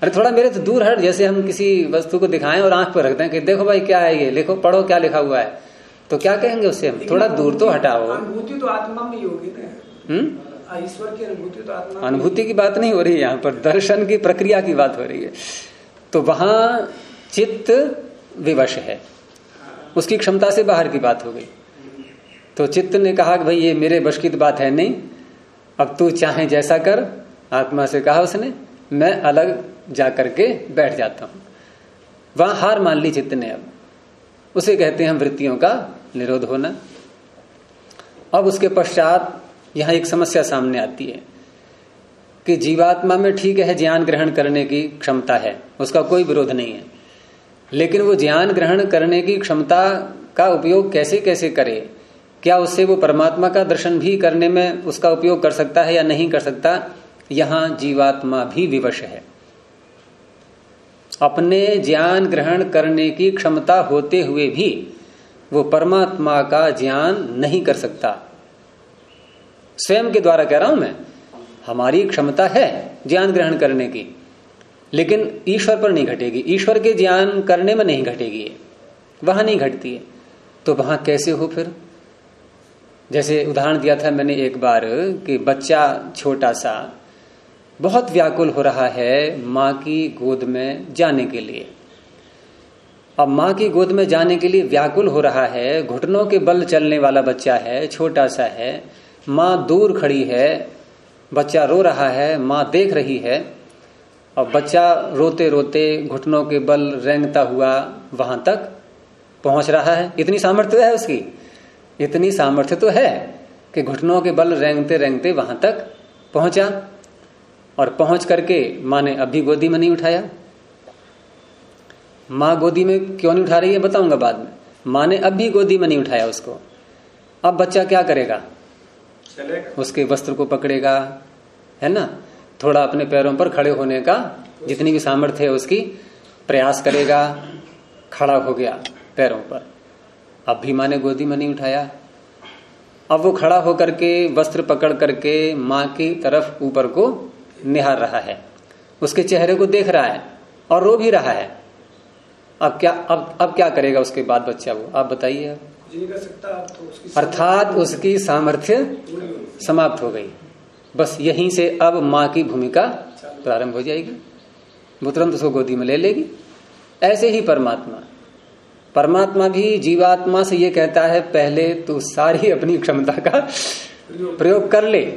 अरे थोड़ा मेरे तो दूर हट जैसे हम किसी वस्तु को दिखाएँ और आँख पर रखते हैं कि देखो भाई क्या है ये लिखो पढ़ो क्या लिखा हुआ है। तो क्या कहेंगे उससे हम? थोड़ा दूर तो हटाओ। अनुभूति तो आत्मा में ही होगी ना। हम्म? ईश्वर की अनुभूति तो आत्मा अनुभूति की बात नहीं हो रही है यहाँ पर दर्शन की प्रक्रिया की बात हो रही है। तो वहाँ चित्त विवश है। उसकी क्षमता से बाहर की बात हो गई। तो चित्त ने कहा कि भाई, ये मेरे वश की तो बात है नहीं। अब तू चाहे जैसा कर, आत्मा से कहा उसने, मैं अलग जा करके बैठ जाता हूँ। वहाँ हार मान ली चित्त ने अब। उसे कहते हैं हम वृत्तियों का निरोध होना। अब उसके पश्चात यहाँ एक समस्या सामने आती है कि जीवात्मा में ठीक है, ज्ञान ग्रहण करने की क्षमता है, उसका कोई विरोध नहीं है। लेकिन वो ज्ञान ग्रहण करने की क्षमता का उपयोग कैसे कैसे करे क्या उससे वो परमात्मा का दर्शन भी करने में उसका उपयोग कर सकता है या नहीं कर सकता? यहाँ जीवात्मा भी विवश है। अपने ज्ञान ग्रहण करने की क्षमता होते हुए भी वो परमात्मा का ज्ञान नहीं कर सकता। स्वयं के द्वारा कह रहा हूँ मैं, हमारी क्षमता है ज्ञान ग्रहण करने की, लेकिन ईश्वर पर नहीं घटेगी। ईश्वर के ज्ञान करने में नहीं घटेगी वहाँ नहीं घटती है। तो वहाँ कैसे हो फिर? जैसे उदाहरण दिया था मैंने एक बार कि बच्चा छोटा सा, बहुत व्याकुल हो रहा है माँ की गोद में जाने के लिए। अब माँ की गोद में जाने के लिए व्याकुल हो रहा है, घुटनों के बल चलने वाला बच्चा है, छोटा सा है, माँ दूर खड़ी है, बच्चा रो रहा है, माँ देख रही है। और बच्चा रोते रोते घुटनों के बल रेंगता हुआ वहाँ तक पहुँच रहा है। इतनी सामर्थ्य है उसकी? इतनी सामर्थ्य तो है कि घुटनों के बल रेंगते रेंगते वहाँ तक पहुँचा और पहुँच करके माँ ने अभी गोदी में नहीं उठाया। माँ गोदी में क्यों नहीं उठा रही है बताऊँगा बाद में। माँ ने अब भी गोदी में नहीं उठाया उसको। अब बच्चा क्या करेगा? चलेगा। उसके वस्त्र को पकड़ेगा है ना? थोड़ा अपने पैरों पर खड़े होने का जितनी भी सामर्थ्य है उसकी प्रयास करेगा। खड़ा हो गया पैरों पर। अब भी माँ ने गोदी में नहीं उठाया। अब वो खड़ा होकर के वस्त्र पकड़ करके माँ की तरफ़ ऊपर को निहार रहा है। उसके चेहरे को देख रहा है और रो भी रहा है। अब क्या अब अब क्या करेगा उसके बाद बच्चा वो? आप बताइए तो अर्थात उसकी सामर्थ्य समाप्त हो गई। बस यहीं से अब माँ की भूमिका प्रारंभ हो जाएगी। वो तुरंत उसको गोदी में ले लेगी। ऐसे ही परमात्मा परमात्मा भी जीवात्मा से ये कहता है, पहले तू सारी अपनी क्षमता का प्रयोग कर ले,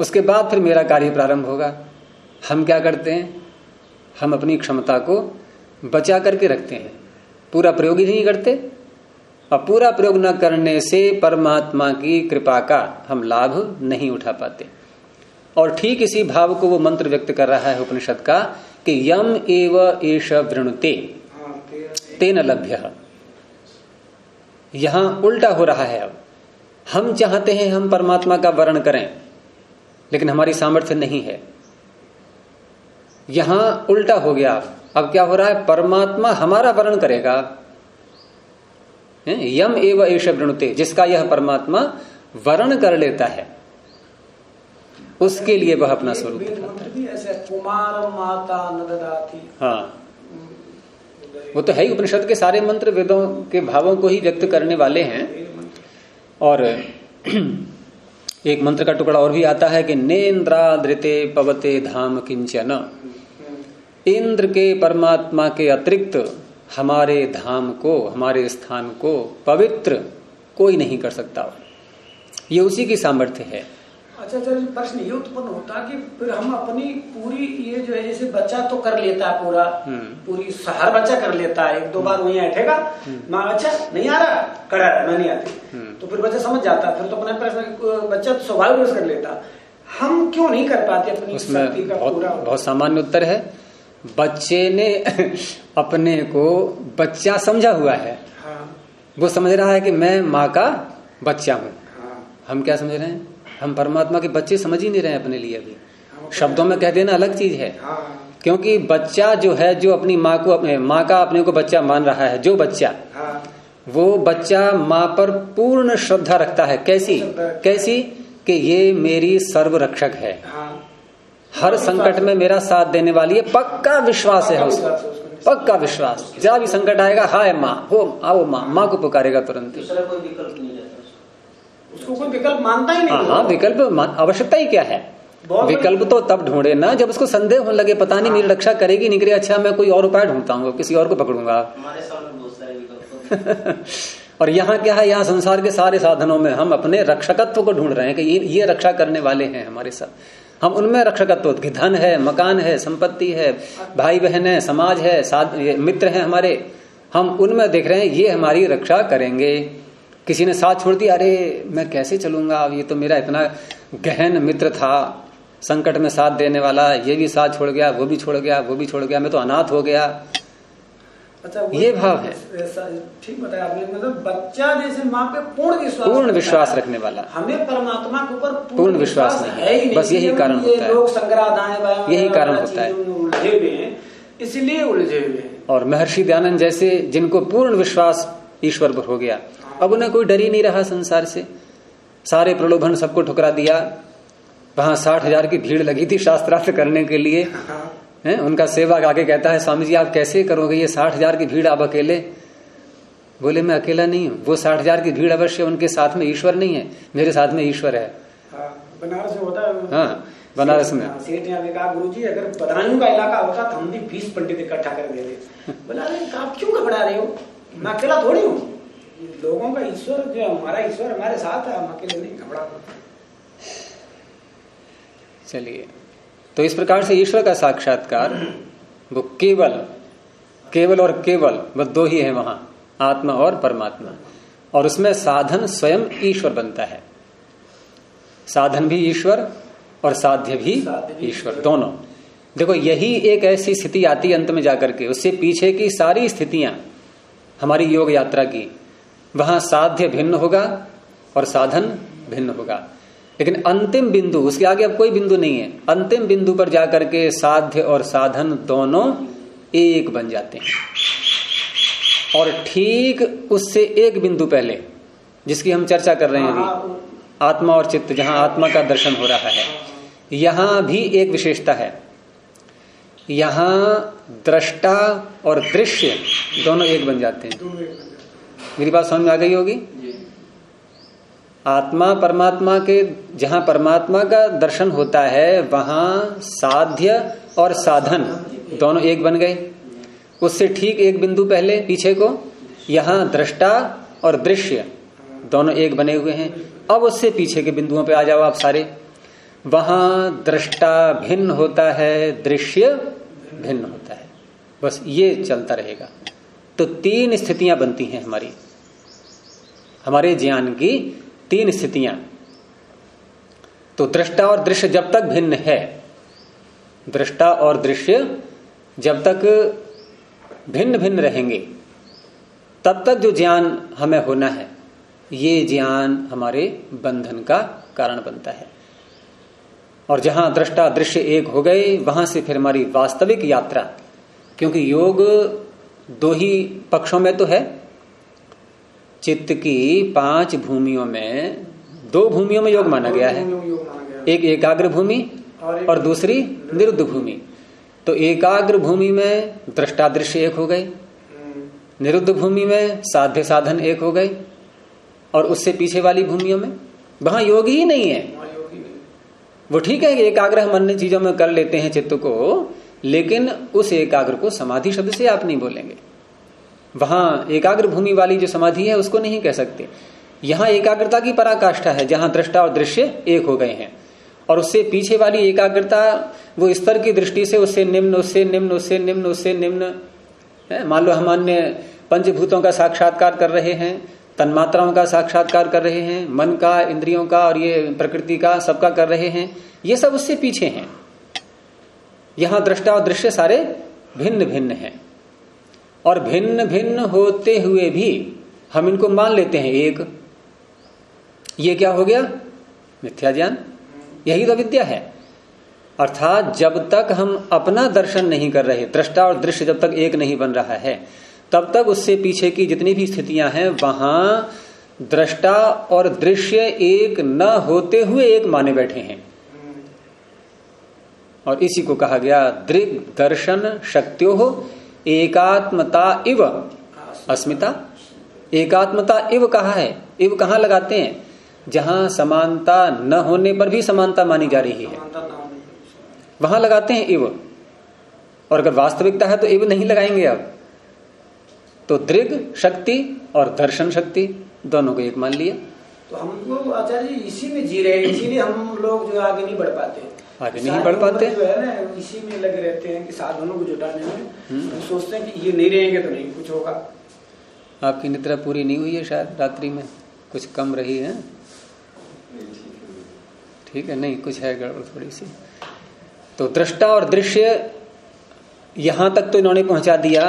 उसके बाद फिर मेरा कार्य प्रारंभ होगा। हम क्या करते हैं? हम अपनी क्षमता को बचा करके रखते हैं। पूरा प्रयोग ही नहीं करते। और पूरा प्रयोग न करने से परमात्मा की कृपा का हम लाभ नहीं उठा पाते। और ठीक इसी भाव को वो मंत्र व्यक्त कर रहा है उपनिषद का कि, यम एव एष वृणुते। तेन लभ्य। यहाँ उल्टा हो रहा है अब। हम चाहते हैं हम परमात्मा का वर्ण करें लेकिन हमारी सामर्थ्य नहीं है। यहाँ उल्टा हो गया। अब क्या हो रहा है? परमात्मा हमारा वर्ण करेगा। यम एव एष वृणुते जिसका यह परमात्मा वर्ण कर लेता है। उसके लिए वह अपना स्वरूप दिखाता है हाँ। वो तो है ही, उपनिषद के सारे मंत्र वेदों के भावों को ही व्यक्त करने वाले हैं। और एक मंत्र का टुकड़ा और भी आता है कि नेन्द्रादृते पवते धाम किंचन। इंद्र के परमात्मा के अतिरिक्त हमारे धाम को, हमारे स्थान को पवित्र कोई नहीं कर सकता। ये उसी की सामर्थ्य है। अच्छा सर प्रश्न ये उत्पन्न होता कि फिर हम अपनी पूरी ये जो है जैसे बच्चा तो कर लेता है पूरा हम्म। पूरी हर बच्चा कर लेता है एक दो बार वही बैठेगा माँ अच्छा नहीं आ रहा करा है मैं नहीं आती। हम्म। तो फिर बच्चा समझ जाता फिर तो अपना प्रश्न बच्चा तो स्वाभाविक कर लेता। हम क्यों नहीं कर पाते अपनी शक्ति का बहुत पूरा? बहुत सामान्य उत्तर है। बच्चे ने अपने को बच्चा समझा हुआ है। हाँ। वो समझ रहा है कि मैं माँ का बच्चा हूँ। हाँ। हम क्या समझ रहे हैं? हम परमात्मा के बच्चे समझ ही नहीं रहे अपने लिए अभी। शब्दों में कह देना अलग चीज़ है। क्योंकि बच्चा जो है, जो अपनी माँ को, अपने, माँ का अपने को बच्चा मान रहा है, जो बच्चा, वो बच्चा माँ पर पूर्ण श्रद्धा रखता है। कैसी? कैसी? कि ये मेरी सर्व रक्षक है। हर संकट में मेरा साथ देने वाली है। पक्का विश्वास है उसको। पक्का विश्वास। जरा भी संकट आएगा, हाय माँ, हो, आओ माँ माँ को पुकारेगा तुरंत ही दूसरा कोई विकल्प नहीं रहता उसको कोई विकल्प मानता ही नहीं हाँ हाँ विकल्प आवश्यकता ही क्या है? विकल्प तो तब ढूंढे ना जब उसको संदेह होने लगे पता नहीं मेरी रक्षा करेगी नहीं करेगी अच्छा मैं कोई और उपाय ढूंढता हूँ किसी और को पकड़ूँगा। हमारे सामने बहुत सारे विकल्प और यहाँ क्या है यहाँ संसार के सारे साधनों में हम अपने रक्षकत्व को ढूंढ रहे हैं कि ये ये रक्षा करने वाले हैं हमारे साथ हम उनमें रक्षकत्व कि धन है मकान है संपत्ति है भाई बहन है समाज है साथ मित्र है हमारे हम उनमें देख रहे हैं ये हमारी रक्षा करेंगे। किसी ने साथ छोड़ दिया अरे मैं कैसे चलूँगा अब ये तो मेरा इतना गहन मित्र था संकट में साथ देने वाला ये भी साथ छोड़ गया वो भी छोड़ गया वो भी छोड़ गया मैं तो अनाथ हो गया अच्छा ये भाव है। ठीक बताया आपने मतलब बच्चा जैसे माँ पे पूर्ण विश्वास पूर्ण विश्वास रखने वाला हमें परमात्मा के ऊपर पूर्ण विश्वास नहीं है। बस यही कारण होता है। लोग यही कारण होता है। उलझे हुए हैं इसलिए उलझे हुए हैं और महर्षि दयानंद जैसे जिनको पूर्ण विश्वास ईश्वर पर हो गया अब उन्हें कोई डर ही नहीं रहा संसार से। सारे प्रलोभन सबको ठुकरा दिया। वहाँ साठ हज़ार की भीड़ लगी थी शास्त्रार्थ करने के लिए। हाँ उनका सेवक आगे कहता है स्वामी जी आप कैसे करोगे? ये साठ हज़ार की भीड़ आप अकेले बोले मैं अकेला नहीं हूँ। वो साठ हज़ार की भीड़ अवश्य उनके साथ में ईश्वर नहीं है। मेरे साथ में ईश्वर है। हाँ, बनारस में होता है हाँ, बनारस में। हाँ, सेठ ने कहा गुरु जी अगर बदायूं का इलाका होता तो हम भी बीस पंडित इकट्ठा कर देते। बोला आप क्यों घबरा रहे हो? मैं अकेला थोड़ी हूँ। लोगों का ईश्वर जो हमारा ईश्वर हमारे साथ है हम अकेले नहीं घबरा चलिए। तो इस प्रकार से ईश्वर का साक्षात्कार वो केवल केवल और केवल वह दो ही है वहाँ आत्मा और परमात्मा। और उसमें साधन स्वयं ईश्वर बनता है। साधन भी ईश्वर और साध्य भी ईश्वर ईश्वर। दोनों। देखो यही एक ऐसी स्थिति आती है अंत में जाकर के। उससे पीछे की सारी स्थितियाँ हमारी योग यात्रा की वहाँ साध्य भिन्न होगा और साधन भिन्न होगा। लेकिन अंतिम बिंदु, उसके आगे अब कोई बिंदु नहीं है। अंतिम बिंदु पर जाकर के साध्य और साधन दोनों एक बन जाते हैं। और ठीक उससे एक बिंदु पहले, जिसकी हम चर्चा कर रहे हैं अभी, आत्मा और चित्त, जहाँ आत्मा का दर्शन हो रहा है। यहाँ भी एक विशेषता है। यहाँ दृष्टा और दृश्य दोनों एक बन जाते हैं। मेरी बात समझ में आ गई होगी? आत्मा परमात्मा के जहाँ परमात्मा का दर्शन होता है वहाँ साध्य और साधन दोनों एक बन गए। उससे ठीक एक बिंदु पहले पीछे को यहाँ दृष्टा और दृश्य दोनों एक बने हुए हैं। अब उससे पीछे के बिंदुओं पे आ जाओ आप सारे। वहाँ दृष्टा भिन्न होता है दृश्य भिन्न होता है। बस ये चलता रहेगा। तो तीन स्थितियाँ बनती हैं हमारी। हमारे ज्ञान की तीन स्थितियाँ। तो दृष्टा और दृश्य जब तक भिन्न है, दृष्टा और दृश्य जब तक भिन्न भिन्न रहेंगे, तब तक जो ज्ञान हमें होना है, ये ज्ञान हमारे बंधन का कारण बनता है। और जहाँ दृष्टा दृश्य एक हो गए वहाँ से फिर हमारी वास्तविक यात्रा, क्योंकि योग दो ही पक्षों में तो है। चित्त की पाँच भूमियों में दो भूमियों में योग माना गया है। एक एकाग्र भूमि और दूसरी निरुद्ध भूमि। तो एकाग्र भूमि में दृष्टा दृश्य एक हो गए। निरुद्ध भूमि में साध्य साधन एक हो गए। और उससे पीछे वाली भूमियों में वहाँ योग ही नहीं है। वो ठीक है कि एकाग्र हम अन्य चीज़ों में कर लेते हैं चित्त को लेकिन उस एकाग्र को समाधि शब्द से आप नहीं बोलेंगे। वहाँ एकाग्र भूमि वाली जो समाधि है, उसको नहीं कह सकते। यहाँ एकाग्रता की पराकाष्ठा है, जहाँ दृष्टा और दृश्य एक हो गए हैं। और उससे पीछे वाली एकाग्रता, वो स्तर की दृष्टि से उससे निम्न उससे निम्न उससे निम्न उससे निम्न मान लो हम अन्य पंचभूतों का साक्षात्कार कर रहे हैं, तन्मात्राओं का साक्षात्कार कर रहे हैं, मन का, इंद्रियों का और ये प्रकृति का सबका कर रहे हैं, ये सब उससे पीछे हैं। यहाँ दृष्टा और दृश्य सारे भिन्न भिन्न हैं। और भिन्न भिन्न होते हुए भी हम इनको मान लेते हैं एक। ये क्या हो गया? मिथ्या ज्ञान। यही तो विद्या है। अर्थात जब तक हम अपना दर्शन नहीं कर रहे, दृष्टा और दृश्य जब तक एक नहीं बन रहा है, तब तक उससे पीछे की जितनी भी स्थितियाँ हैं, वहाँ दृष्टा और दृश्य एक न होते हुए एक माने बैठे हैं। और इसी को कहा गया दृग दर्शन शक्त्यो हो एकात्मता इव। अस्मिता? एकात्मता इव कहा है? इव कहा लगाते हैं? जहाँ समानता न होने पर भी समानता मानी जा रही है। वहाँ लगाते हैं इव। और अगर वास्तविकता है तो इव नहीं लगाएँगे अब। तो दृग शक्ति और दर्शन शक्ति दोनों को एक मान लिया। तो हमको आचार्य जी इसी में जी रहे हैं इसीलिए हम लोग जो आगे नहीं बढ़ पाते आगे नहीं बढ़ पाते? जो है ना इसी में लगे रहते हैं कि साधनों को जुटाने में। हम सोचते हैं कि ये नहीं रहेंगे तो नहीं कुछ होगा। आपकी निद्रा पूरी नहीं हुई है शायद रात्रि में? कुछ कम रही है? ठीक है नहीं कुछ है गड़बड़ थोड़ी सी। तो दृष्टा और दृश्य यहाँ तक तो इन्होंने पहुँचा दिया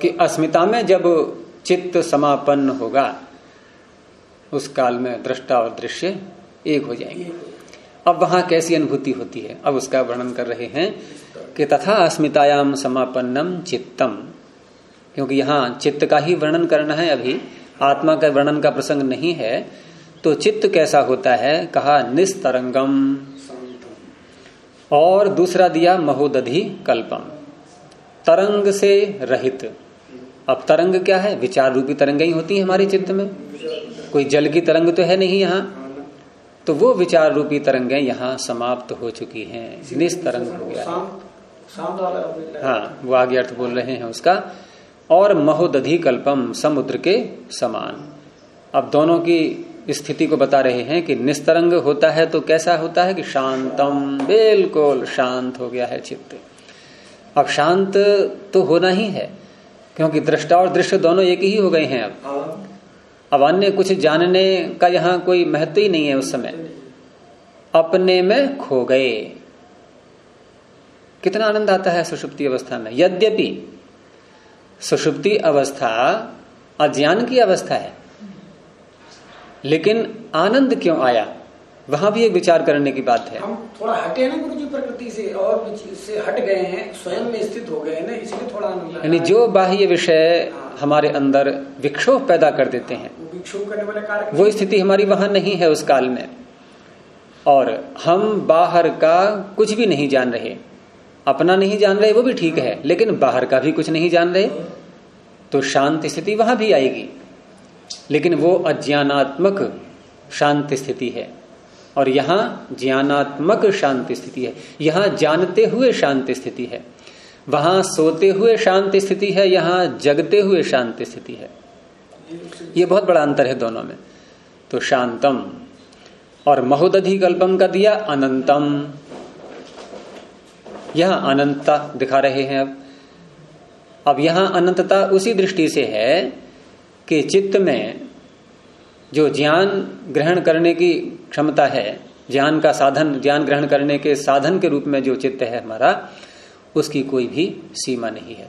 कि अस्मिता में जब चित्त समापन होगा उस काल में दृष्टा और दृश्य एक हो जाएँगे। अब वहाँ कैसी अनुभूति होती है? अब उसका वर्णन कर रहे हैं कि तथा अस्मितायाम समापन्नम चित्तम। क्योंकि यहाँ चित्त का ही वर्णन करना है, अभी आत्मा का वर्णन का प्रसंग नहीं है तो चित्त कैसा होता है? कहा, निस्तरंगम। और दूसरा दिया, महोदधि कल्पम। तरंग से रहित। अब तरंग क्या है? विचार रूपी तरंग ही होती है हमारे चित्त में। कोई जल की तरंग तो है नहीं यहाँ? तो वो विचार रूपी तरंगें यहाँ समाप्त हो चुकी हैं। निस्तरंग हो गया। हाँ वो आगे अर्थ बोल रहे हैं उसका। और महोदधि कल्पम समुद्र के समान। अब दोनों की स्थिति को बता रहे हैं कि निस्तरंग होता है तो कैसा होता है कि शांतम बिल्कुल शांत हो गया है चित्त। अब शांत तो होना ही है क्योंकि दृष्टा और दृश्य दोनों एक ही हो गए हैं अब। अब अन्य कुछ जानने का यहाँ कोई महत्व ही नहीं है उस समय। अपने में खो गए। कितना आनंद आता है सुषुप्ति अवस्था में। यद्यपि सुषुप्ति अवस्था अज्ञान की अवस्था है, लेकिन आनंद क्यों आया? वहाँ भी एक विचार करने की बात है। हम थोड़ा हटे ना गुरु जी प्रकृति से और से हट गए हैं स्वयं में स्थित हो गए हैं ना इसलिए थोड़ा यानी जो बाह्य विषय हमारे अंदर विक्षोभ पैदा कर देते हैं विक्षोभ करने वाले कारक वो स्थिति हमारी वहाँ नहीं है उस काल में। और हम बाहर का कुछ भी नहीं जान रहे अपना नहीं जान रहे वो भी ठीक है लेकिन बाहर का भी कुछ नहीं जान रहे तो शांत स्थिति वहाँ भी आएगी। लेकिन वो अज्ञानात्मक शांत स्थिति है। और यहाँ ज्ञानात्मक शांति स्थिति है। यहाँ जानते हुए शांति स्थिति है। वहाँ सोते हुए शांति स्थिति है, यहाँ जगते हुए शांति स्थिति है। ये बहुत बड़ा अंतर है दोनों में। तो शांतम और महोदधि कल्पम का दिया अनंतम। यहाँ अनंतता दिखा रहे हैं अब। अब यहाँ अनंतता उसी दृष्टि से है कि चित्त में जो ज्ञान ग्रहण करने की क्षमता है, ज्ञान का साधन, ज्ञान ग्रहण करने के साधन के रूप में जो चित्त है हमारा, उसकी कोई भी सीमा नहीं है।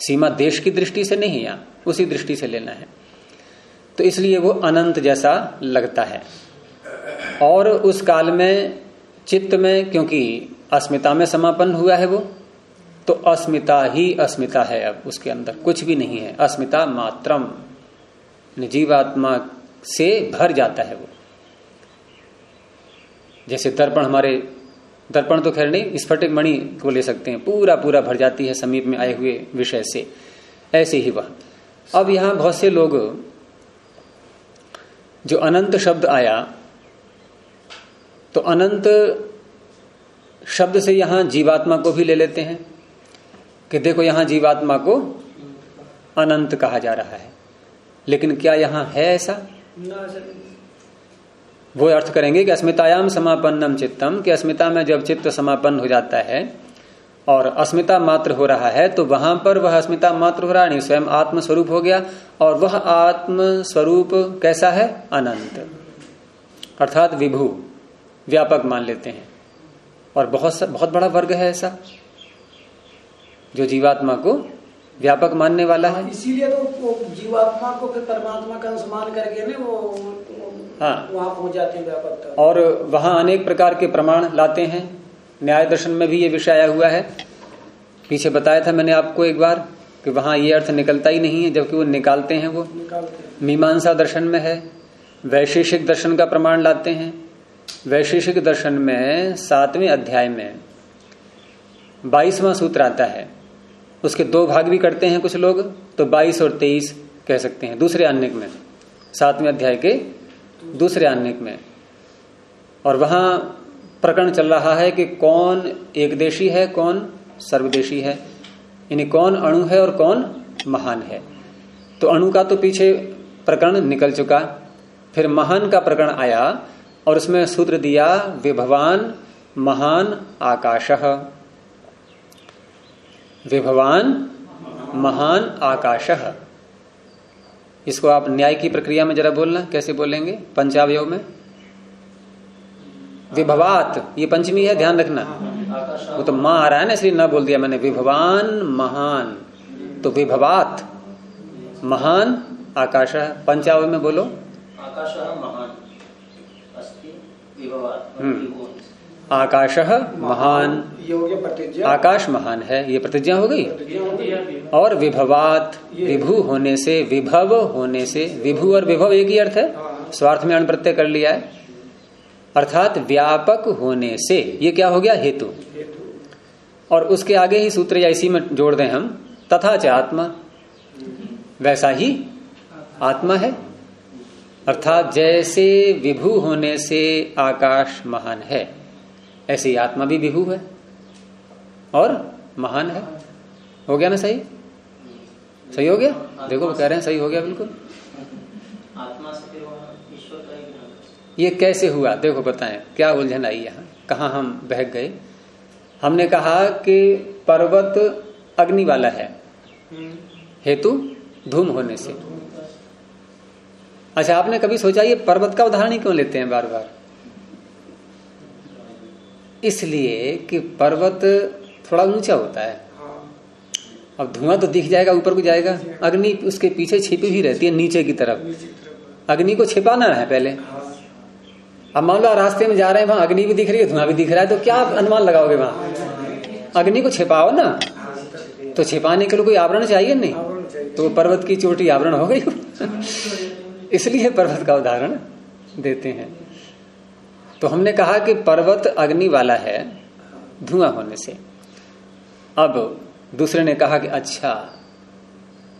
सीमा देश की दृष्टि से नहीं या उसी दृष्टि से लेना है। तो इसलिए वो अनंत जैसा लगता है। और उस काल में चित्त में, क्योंकि अस्मिता में समापन हुआ है वो तो अस्मिता ही अस्मिता है अब उसके अंदर कुछ भी नहीं है। अस्मिता मात्रम जीवात्मा से भर जाता है वो। जैसे दर्पण हमारे, दर्पण तो खैर नहीं, स्फटिक मणि को ले सकते हैं। पूरा पूरा भर जाती है समीप में आए हुए विषय से। ऐसे ही वह। अब यहाँ बहुत से लोग, जो अनंत शब्द आया तो अनंत शब्द से यहाँ जीवात्मा को भी ले लेते हैं कि देखो यहाँ जीवात्मा को अनंत कहा जा रहा है। लेकिन क्या यहाँ है ऐसा? वो अर्थ करेंगे कि अस्मितायाम समापन्नम चित्तम, कि अस्मिता में जब चित्त समापन हो जाता है और अस्मिता मात्र हो रहा है तो वहाँ पर वह अस्मिता मात्र हो रहा नहीं, स्वयं आत्म स्वरूप हो गया, और वह आत्म स्वरूप कैसा है? अनंत। अर्थात विभू, व्यापक मान लेते हैं। और बहुत बहुत बड़ा वर्ग है ऐसा, जो जीवात्मा को व्यापक मानने वाला है। इसीलिए तो जीवात्मा को फिर परमात्मा का अनुमान करके ना वो हाँ। वहाँ पहुँच जाते हैं व्यापकता और वहाँ अनेक प्रकार के प्रमाण लाते हैं। न्याय दर्शन में भी ये विषय आया हुआ है। पीछे बताया था मैंने आपको एक बार कि वहाँ ये अर्थ निकलता ही नहीं है जबकि वो निकालते हैं वो। निकालते मीमांसा दर्शन में है वैशेषिक दर्शन का प्रमाण लाते हैं। वैशेषिक दर्शन में सातवें अध्याय में बाईसवां सूत्र आता है। उसके दो भाग भी करते हैं कुछ लोग तो बाईस और तेईस कह सकते हैं। दूसरे अन्य में, सातवें अध्याय के दूसरे अन्य में। और वहाँ प्रकरण चल रहा है कि कौन एकदेशी है, कौन सर्वदेशी है। यानी कौन अणु है और कौन महान है। तो अणु का तो पीछे प्रकरण निकल चुका। फिर महान का प्रकरण आया और उसमें सूत्र दिया, विभवान महान आकाश। विभवान महान आकाश। इसको आप न्याय की प्रक्रिया में जरा बोलना कैसे बोलेंगे? पंचावय में? विभवात ये पंचमी है ध्यान रखना। वो तो माँ आ रहा है ना इसलिए ना बोल दिया मैंने। विभवान महान तो विभवात महान आकाश। पंचावय में बोलो। आकाश महान विभवात हम्म। आकाश महान। आकाश महान है ये प्रतिज्ञा हो गई? और विभवात विभु होने से विभव होने से विभु और विभव एक ही अर्थ है? स्वार्थ में अण प्रत्यय कर लिया है। अर्थात व्यापक होने से ये क्या हो गया? हेतु। और उसके आगे ही सूत्र या इसी में जोड़ दें हम। तथा च आत्मा। वैसा ही आत्मा है। अर्थात जैसे विभु होने से आकाश महान है। ऐसे ही आत्मा भी विभु है और महान है। हो गया ना सही? सही हो गया? देखो वो कह रहे हैं सही हो गया बिल्कुल। आत्मा से ही ये कैसे हुआ? देखो बताएँ क्या उलझन आई यहाँ? कहा हम बहक गए? हमने कहा कि पर्वत अग्नि वाला है। हेतु धूम होने से। अच्छा आपने कभी सोचा ये पर्वत का उदाहरण ही क्यों लेते हैं बार बार? इसलिए कि पर्वत थोड़ा ऊँचा होता है। अब धुआँ तो दिख जाएगा, ऊपर को जाएगा। अग्नि उसके पीछे छिपी भी रहती है, नीचे की तरफ़। अग्नि को छिपाना है पहले। अब मान लो रास्ते में जा रहे हैं, वहाँ अग्नि भी दिख रही है, धुआँ भी दिख रहा है तो क्या अनुमान लगाओगे वहाँ? अग्नि को छिपाओ ना। तो छिपाने के लिए कोई आवरण चाहिए नहीं। तो पर्वत की चोटी आवरण हो गई। इसलिए पर्वत का उदाहरण देते हैं। तो हमने कहा कि पर्वत अग्नि वाला है धुआँ होने से। अब दूसरे ने कहा कि अच्छा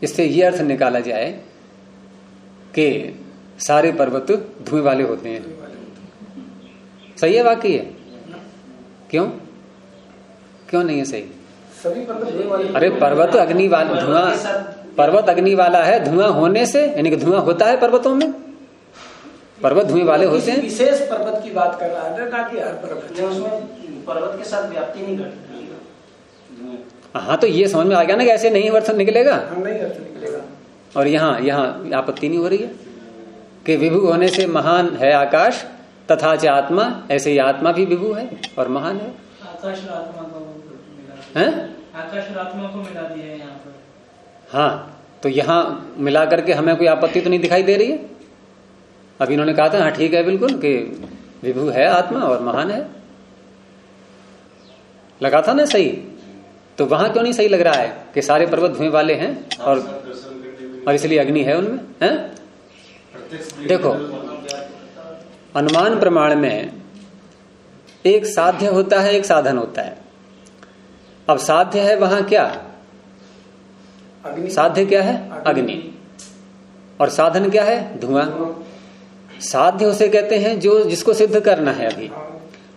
इससे यह अर्थ निकाला जाए कि सारे पर्वत धुएँ वाले होते हैं। सही है वाकई है? क्यों? क्यों नहीं है सही? सभी पर्वत धुएँ वाले अरे पर्वत अग्नि वाला धुआँ पर्वत अग्नि वाला है धुआँ होने से यानी कि धुआँ होता है पर्वतों में। पर्वत धुएँ वाले होते हैं। विशेष पर्वत की बात कर रहा है। ना कि हर पर्वत उसमें पर्वत के साथ व्याप्ति नहीं घटती हाँ तो ये समझ में आ गया ना कि ऐसे नहीं वर्ष निकलेगा? नहीं अर्थ निकलेगा। और यहाँ यहाँ आपत्ति नहीं हो रही है? कि विभु होने से महान है आकाश तथा च आत्मा ऐसे ही आत्मा भी विभु है और महान है। आकाश और आत्मा को हैं? आकाश और आत्मा को मिला दिया है यहाँ पर। हाँ तो यहाँ मिला करके हमें कोई आपत्ति तो नहीं दिखाई दे रही है? अब इन्होंने कहा था हाँ ठीक है बिल्कुल कि विभु है आत्मा और महान है। लगा था ना सही? तो वहाँ क्यों नहीं सही लग रहा है कि सारे पर्वत धुएँ वाले हैं और और इसलिए अग्नि है उनमें हैं? देखो अनुमान प्रमाण में एक साध्य होता है एक साधन होता है। अब साध्य है वहाँ क्या? साध्य क्या है? अग्नि। और साधन क्या है? धुआँ। साध्य उसे कहते हैं जो जिसको सिद्ध करना है अभी।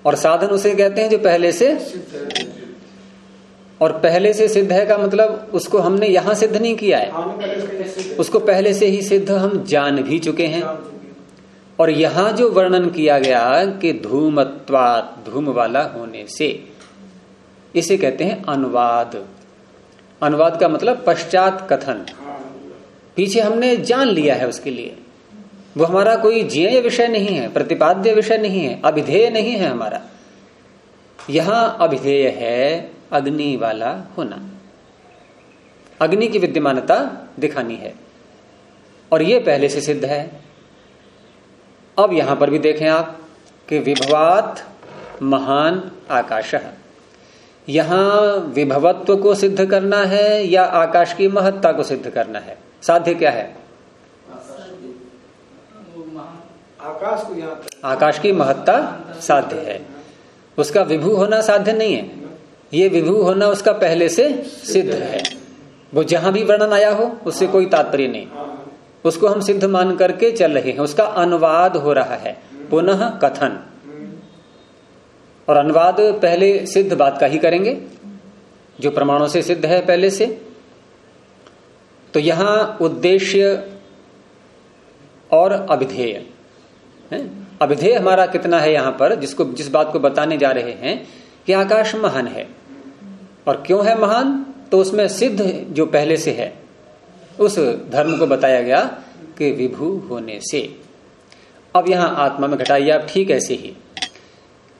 और साधन उसे कहते हैं जो पहले से और पहले से सिद्ध है का मतलब उसको हमने यहाँ सिद्ध नहीं किया है। उसको पहले से ही सिद्ध हम जान भी चुके हैं। और यहाँ जो वर्णन किया गया कि धूमत्वात, धूम वाला होने से, इसे कहते हैं अनुवाद। अनुवाद का मतलब पश्चात कथन। पीछे हमने जान लिया है उसके लिए। वो हमारा कोई ज्ञेय विषय नहीं है, प्रतिपाद्य विषय नहीं है, अभिधेय नहीं है हमारा। यहाँ अभिधेय है अग्नि वाला होना। अग्नि की विद्यमानता दिखानी है। और ये पहले से सिद्ध है। अब यहाँ पर भी देखें आप कि विभवात महान आकाश। यहाँ विभवत्व को सिद्ध करना है या आकाश की महत्ता को सिद्ध करना है? साध्य क्या है वो महा आकाश को यहाँ आकाश की महत्ता साध्य है। उसका विभू होना साध्य नहीं है। ये विभू होना उसका पहले से सिद्ध है। वो जहाँ भी वर्णन आया हो, उससे कोई तात्पर्य नहीं। उसको हम सिद्ध मान करके चल रहे हैं। उसका अनुवाद हो रहा है। पुनः कथन। और अनुवाद पहले सिद्ध बात का ही करेंगे। जो प्रमाणों से सिद्ध है पहले से। तो यहाँ उद्देश्य और अभिधेय। है? अभिधेय हमारा कितना है यहाँ पर, जिसको, जिस बात को बताने जा रहे हैं कि आकाश महान है। और क्यों है महान? तो उसमें सिद्ध जो पहले से है, उस धर्म को बताया गया कि विभू होने से। अब यहाँ आत्मा में घटाइए, आप ठीक ऐसे ही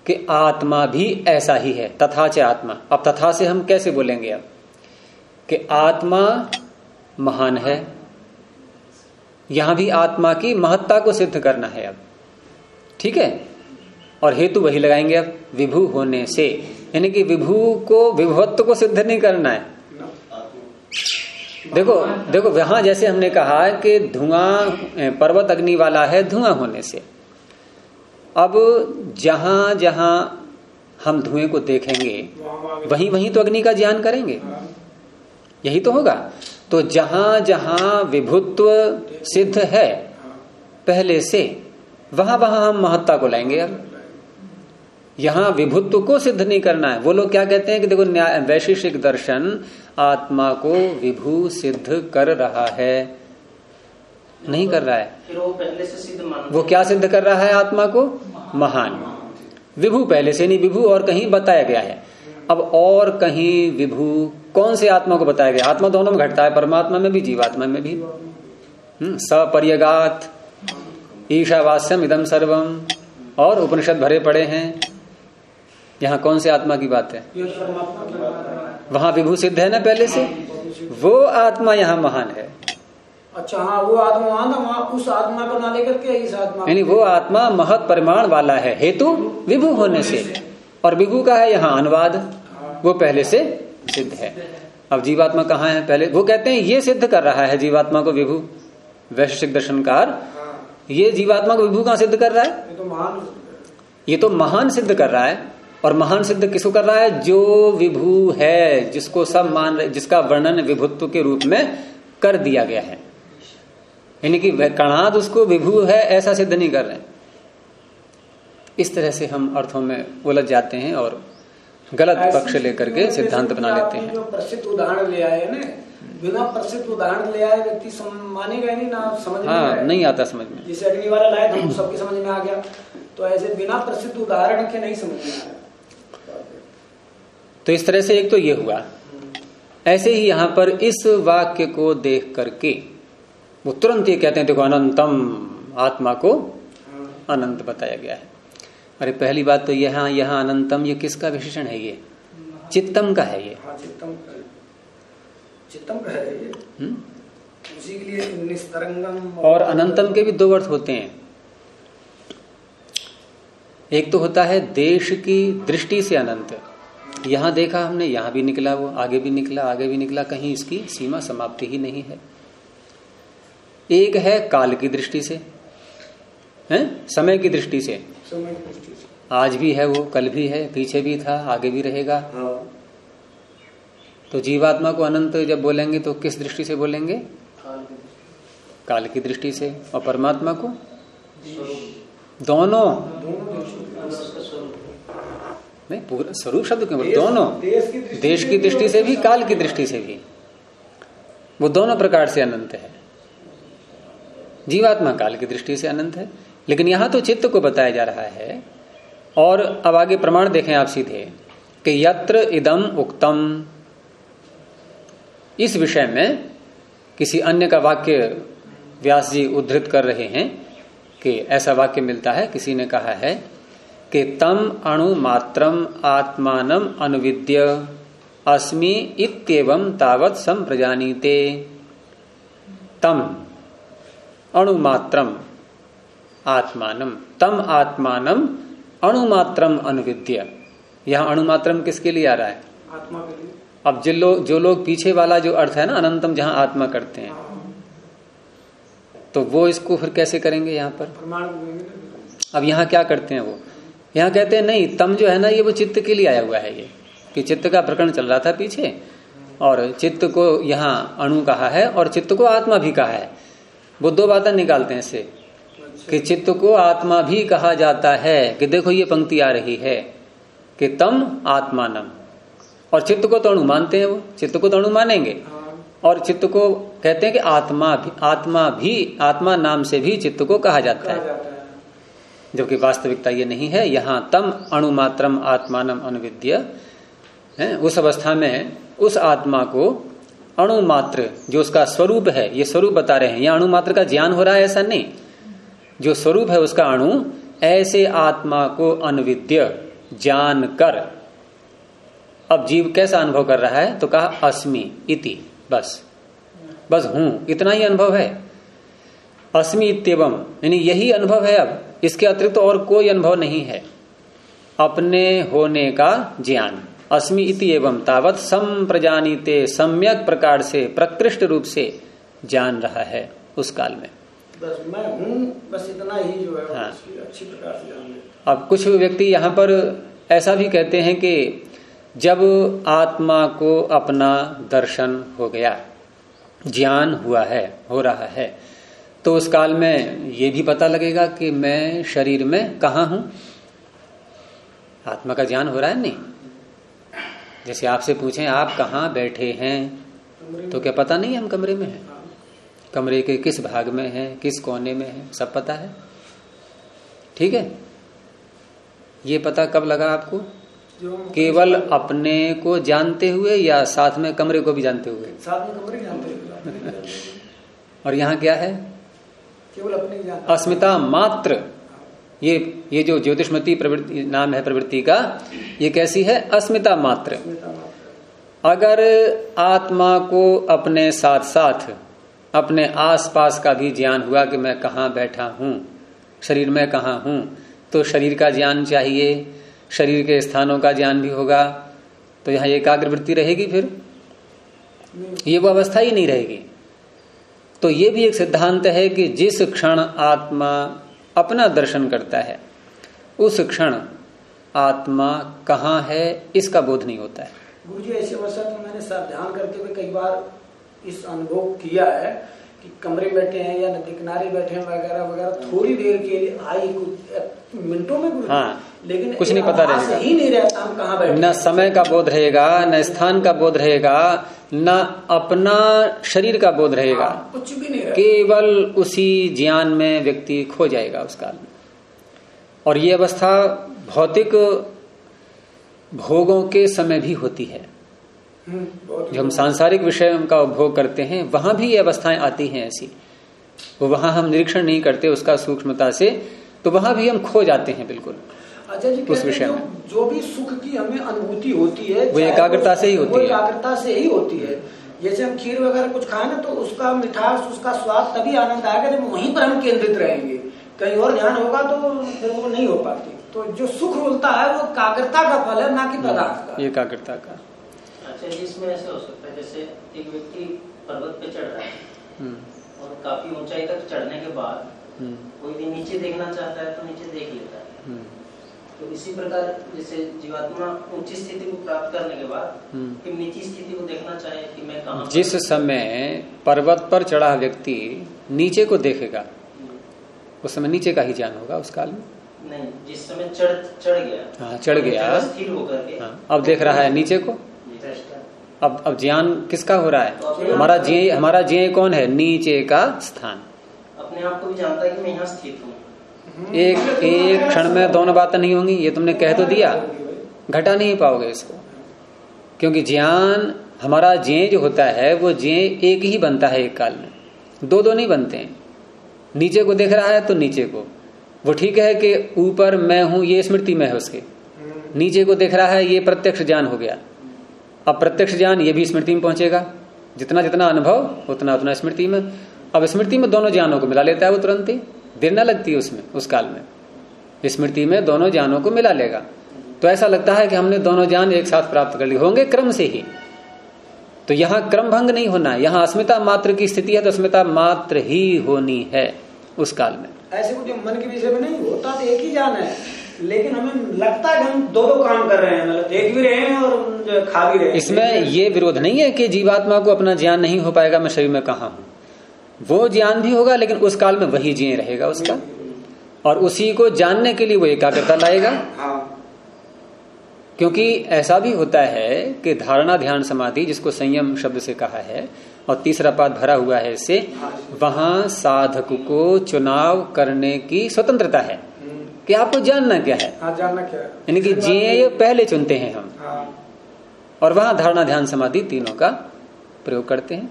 कि आत्मा भी ऐसा ही है, तथा च आत्मा। अब तथा से हम कैसे बोलेंगे अब? कि आत्मा महान है, यहाँ भी आत्मा की महत्ता को सिद्ध करना है अब। ठीक है? और हेतु वही लगाएँगे अब, विभू होने से। यानी कि विभू को, विभवत्व को सिद्ध नहीं करना है। देखो देखो, वहाँ जैसे हमने कहा कि धुआँ पर्वत अग्नि वाला है, धुआँ होने से। अब जहाँ जहाँ हम धुएँ को देखेंगे, वहीं वहीं तो अग्नि का ज्ञान करेंगे। यही तो होगा। तो जहाँ जहाँ विभुत्व सिद्ध है, पहले से वहाँ वहाँ हम महत्ता को लाएँगे अब यहाँ विभुत्व को सिद्ध नहीं करना है। वो लोग क्या कहते हैं कि देखो न्याय वैशिष्टिक दर्शन आत्मा को विभू सिद्ध कर रहा है। नहीं कर रहा है। फिर वो पहले से सिद्ध वो क्या सिद्ध कर रहा है आत्मा को? महान। विभू पहले से नहीं विभू और कहीं बताया गया है। अब और कहीं विभू कौन से आत्मा को बताया गया? आत्मा दोनों में घटता है परमात्मा में भी जीवात्मा में भी। हम्म, सपर्यगात। ईशावास्यम इदम सर्वम और उपनिषद भरे पड़े हैं। यहाँ कौन से आत्मा की बात है? वहाँ विभू सिद्ध है ना पहले से? वो आत्मा यहाँ महान है। अच्छा हाँ वो आत्मा वहाँ था वहाँ उस आत्मा को ना लेकर के इस आत्मा यानी वो आत्मा महत परिमाण वाला है। हेतु विभू होने से। और विभू का है यहाँ अनुवाद। वो पहले से सिद्ध है। अब जीवात्मा कहाँ है पहले? वो कहते हैं ये सिद्ध कर रहा है जीवात्मा को विभू। वैश्विक दर्शनकार ये जीवात्मा को विभू कहाँ सिद्ध कर रहा है? ये तो महान ये तो महान सिद्ध कर रहा है। और महान सिद्ध किसको कर रहा है? जो विभू है जिसको सब मान जिसका वर्णन विभुत्व के रूप में कर दिया गया है। यानी कि कणाद उसको विभू है ऐसा सिद्ध नहीं कर रहे इस तरह से हम अर्थों में उलझ जाते हैं और गलत पक्ष लेकर के सिद्धांत बना लेते हैं। जो प्रसिद्ध उदाहरण ले आए ना बिना प्रसिद्ध उदाहरण ले आए व्यक्ति मानेगा नहीं ना समझ में हाँ आएगा। नहीं आता समझ में। जैसे अग्नि वाला लाया था सबकी समझ में आ गया। तो ऐसे बिना प्रसिद्ध उदाहरण के नहीं समझ में तो इस तरह से एक तो ये हुआ। ऐसे ही यहाँ पर इस वाक्य को देख करके वो तुरंत ये कहते हैं देखो अनंतम आत्मा को अनंत बताया गया है। अरे पहली बात तो यहाँ यहाँ अनंतम ये किसका विशेषण है ये? चित्तम का है ये। हाँ चित्तम चित्तम है हम्म? उसी के लिए निस्तरंगम और अनंतम के भी दो अर्थ होते हैं। एक तो होता है देश की दृष्टि से अनंत। यहाँ देखा हमने यहाँ भी निकला वो आगे भी निकला आगे भी निकला कहीं इसकी सीमा समाप्ति ही नहीं है। एक है काल की दृष्टि से है? समय की दृष्टि से। समय की दृष्टि से। आज भी है वो कल भी है पीछे भी था आगे भी रहेगा। हाँ। तो जीवात्मा को अनंत जब बोलेंगे तो किस दृष्टि से बोलेंगे? काल के दृष्टि से। और परमात्मा को? दोनों। नहीं, पूरा स्वरूप शब्द क्यों बोले? दोनों। देश की दृष्टि से भी, काल की दृष्टि से भी। वो दोनों प्रकार से अनंत है। जीवात्मा काल की दृष्टि से अनंत है। लेकिन यहाँ तो चित्त को बताया जा रहा है। और अब आगे प्रमाण देखें आप सीधे कि यत्र इदम उक्तम। इस विषय में किसी अन्य का वाक्य व्यास जी उद्धृत कर रहे हैं कि ऐसा वाक्य मिलता है, किसी ने कहा है कि तम अणु मात्रम आत्मानम अनुविद्य, अस्मि इत्येवं तावत संप्रजानीते। तम अणु मात्रम आत्मानम, तम आत्मानम अणुमात्रम अनुविद्य। यहाँ अणुमात्रम किसके लिए आ रहा है? आत्मा के लिए। अब जिन लोग जो लोग पीछे वाला जो अर्थ है ना, अनंतम जहाँ आत्मा करते हैं तो वो इसको फिर कैसे करेंगे यहाँ पर। अब यहाँ क्या करते हैं वो? यहाँ कहते हैं, नहीं, तम जो है ना, ये वो चित्त के लिए आया हुआ है ये, कि चित्त का प्रकरण चल रहा था पीछे, और चित्त को यहाँ अणु कहा है, और चित्त को आत्मा भी कहा है। वो दो बातें निकालते हैं इससे, कि चित्त को आत्मा भी कहा जाता है, कि देखो ये पंक्ति आ रही है, कि तम आत्मानम। और चित्त को तो अणु मानते हैं वो, चित्त को तो अणु मानेंगे। और चित्त को कहते हैं कि आत्मा भी आत्मा भी, आत्मा नाम से भी चित्त को कहा जाता है। जबकि वास्तविकता ये नहीं है, यहाँ तम अणुमात्रम आत्मानम अनुविद्य है, उस अवस्था में उस आत्मा को अणुमात्र, जो उसका स्वरूप है, ये स्वरूप बता रहे हैं। यहाँ अणुमात्र का ज्ञान हो रहा है ऐसा नहीं। जो स्वरूप है उसका अणु, ऐसे आत्मा को अनुविद्य जान कर। अब जीव कैसा अनुभव कर रहा है? तो कहा अस्मि इति बस। बस हूँ इतना ही अनुभव है। अस्मि इत्यवम यानी यही अनुभव है अब। इसके अतिरिक्त तो और कोई अनुभव नहीं है। अपने होने का ज्ञान। अस्मि इति एवं तावत सम प्रजानीते सम्यक प्रकार से प्रकृष्ट रूप से जान रहा है उस काल में। बस मैं हूँ बस इतना ही जो है हाँ। अच्छी प्रकार से जान अब कुछ व्यक्ति यहाँ पर ऐसा भी कहते हैं कि जब आत्मा को अपना दर्शन हो गया, ज्ञान हुआ है, हो रहा है तो उस काल में ये भी पता लगेगा कि मैं शरीर में कहा हूँ। आत्मा का ज्ञान हो रहा है नहीं? जैसे आपसे पूछें, आप कहाँ बैठे हैं तो क्या पता नहीं हम कमरे में हैं? कमरे के किस भाग में है, किस कोने में है, सब पता है? ठीक है? ये पता कब लगा आपको? केवल अपने को जानते हुए या साथ में कमरे को भी जानते हुए? साथ में कमरे जानते हैं अपने ही जानते हैं। और यहाँ क्या है? केवल अपने। अस्मिता मात्र। ये ये जो ज्योतिषमती प्रवृत्ति नाम है प्रवृत्ति का ये कैसी है? अस्मिता मात्र। अगर आत्मा को अपने साथ साथ अपने आसपास का भी ज्ञान हुआ कि मैं कहाँ बैठा हूँ शरीर में कहाँ हूँ तो शरीर का ज्ञान चाहिए। शरीर के स्थानों का ज्ञान भी होगा तो यहाँ एकाग्र वृत्ति रहेगी फिर। ये वो अवस्था ही नहीं रहेगी। तो ये भी एक सिद्धांत है कि जिस क्षण आत्मा अपना दर्शन करता है, उस क्षण आत्मा कहाँ है, इसका बोध नहीं होता है। गुरु जी ऐसे अवसर में मैंने सब ध्यान करते हुए कई बार इस अनुभव किया है। कि कमरे में बैठे हैं या नदी किनारे बैठे हैं वगैरह वगैरह थोड़ी देर के लिए आई कुछ मिनटों में हाँ, लेकिन कुछ नहीं पता रहेगा। ही नहीं रहता हम कहाँ बैठे न समय का बोध रहेगा न स्थान का बोध रहेगा न अपना शरीर का बोध रहेगा। हाँ, कुछ भी नहीं केवल उसी ज्ञान में व्यक्ति खो जाएगा उस काल में। और ये अवस्था भौतिक भोगों के समय भी होती है। जो हम सांसारिक विषय का उपभोग करते हैं वहाँ भी ये अवस्थाएँ आती हैं ऐसी। वो वहाँ हम निरीक्षण नहीं करते उसका सूक्ष्मता से तो वहाँ भी हम खो जाते हैं बिल्कुल अच्छा जी कहते विषय में। जो भी सुख की हमें अनुभूति होती है वो एकाग्रता से ही होती है। एकाग्रता से ही होती है। जैसे हम खीर वगैरह कुछ खाए ना तो उसका मिठास उसका स्वाद तभी आनंद आएगा जब वहीं पर हम केंद्रित रहेंगे। कहीं और ध्यान होगा तो फिर वो नहीं हो पाती। तो जो सुख मिलता है वो एकाग्रता का फल है ना कि पदार्थ का। एकाग्रता का। अच्छा इसमें ऐसे हो सकता है जैसे एक व्यक्ति पर्वत पे चढ़ रहा है हम्म, और काफ़ी ऊंचाई तक चढ़ने के बाद हम्म, कोई भी नीचे देखना चाहता है तो नीचे देख लेता है। हम्म, तो इसी प्रकार जैसे जीवात्मा ऊँची स्थिति को प्राप्त करने के बाद। फिर नीची स्थिति को देखना चाहे कि मैं कहाँ जिस समय पर्वत पर चढ़ा व्यक्ति नीचे को देखेगा उस समय नीचे का ही ज्ञान होगा उस काल में? नहीं जिस समय चढ़ चढ़ गया हाँ चढ़ गया। स्थिर होकर के हाँ, अब देख रहा है नीचे को? अब अब ज्ञान किसका हो रहा है? हमारा ज्ञ हमारा ज्ञ कौन है? नीचे का स्थान। अपने आप को भी जानता है कि मैं यहाँ स्थित हूँ। एक एक क्षण में दोनों बातें नहीं होंगी ये तुमने कह तो दिया। घटा नहीं पाओगे इसको। क्योंकि ज्ञान हमारा ज्ञ जो होता है वो ज्ञ एक ही बनता है एक काल में। दो दो नहीं बनते हैं। नीचे को देख रहा है तो नीचे को। वो ठीक है कि ऊपर मैं हूँ ये स्मृति में है उसके। नीचे को देख रहा है ये प्रत्यक्ष ज्ञान हो गया। अब प्रत्यक्ष ज्ञान, ये भी स्मृति में पहुंचेगा। जितना जितना अनुभव, उतना उतना स्मृति में। अब स्मृति में दोनों ज्ञानों को मिला लेता है वो तुरंत ही। देर न लगती है उसमें, उस काल में। स्मृति में दोनों ज्ञानों को मिला लेगा। तो ऐसा लगता है कि हमने दोनों ज्ञान एक साथ प्राप्त कर ली होंगे क्रम से ही। तो यहाँ क्रम भंग नहीं होना है यहाँ अस्मिता मात्र की स्थिति है तो अस्मिता मात्र ही होनी है उस काल में। ऐसे कुछ मन के विषय में नहीं होता तो एक ही ज्ञान है। लेकिन हमें लगता है कि हम दो दो काम कर रहे हैं मतलब देख भी रहे हैं और खा भी रहे हैं। इसमें ये विरोध नहीं है कि जीवात्मा को अपना ज्ञान नहीं हो पाएगा मैं शरीर में कहा हूँ। वो ज्ञान भी होगा लेकिन उस काल में वही जिये रहेगा उसका। और उसी को जानने के लिए वो एकाग्रता लाएगा। हाँ। क्योंकि ऐसा भी होता है कि धारणा ध्यान समाधि जिसको संयम शब्द से कहा है और तीसरा पाद भरा हुआ है इससे वहाँ साधक को चुनाव करने की स्वतंत्रता है। कि आपको जानना क्या है? हाँ जानना क्या है। यानी कि जिये ये पहले चुनते हैं हम। हाँ। और वहाँ धारणा ध्यान समाधि तीनों का प्रयोग करते हैं।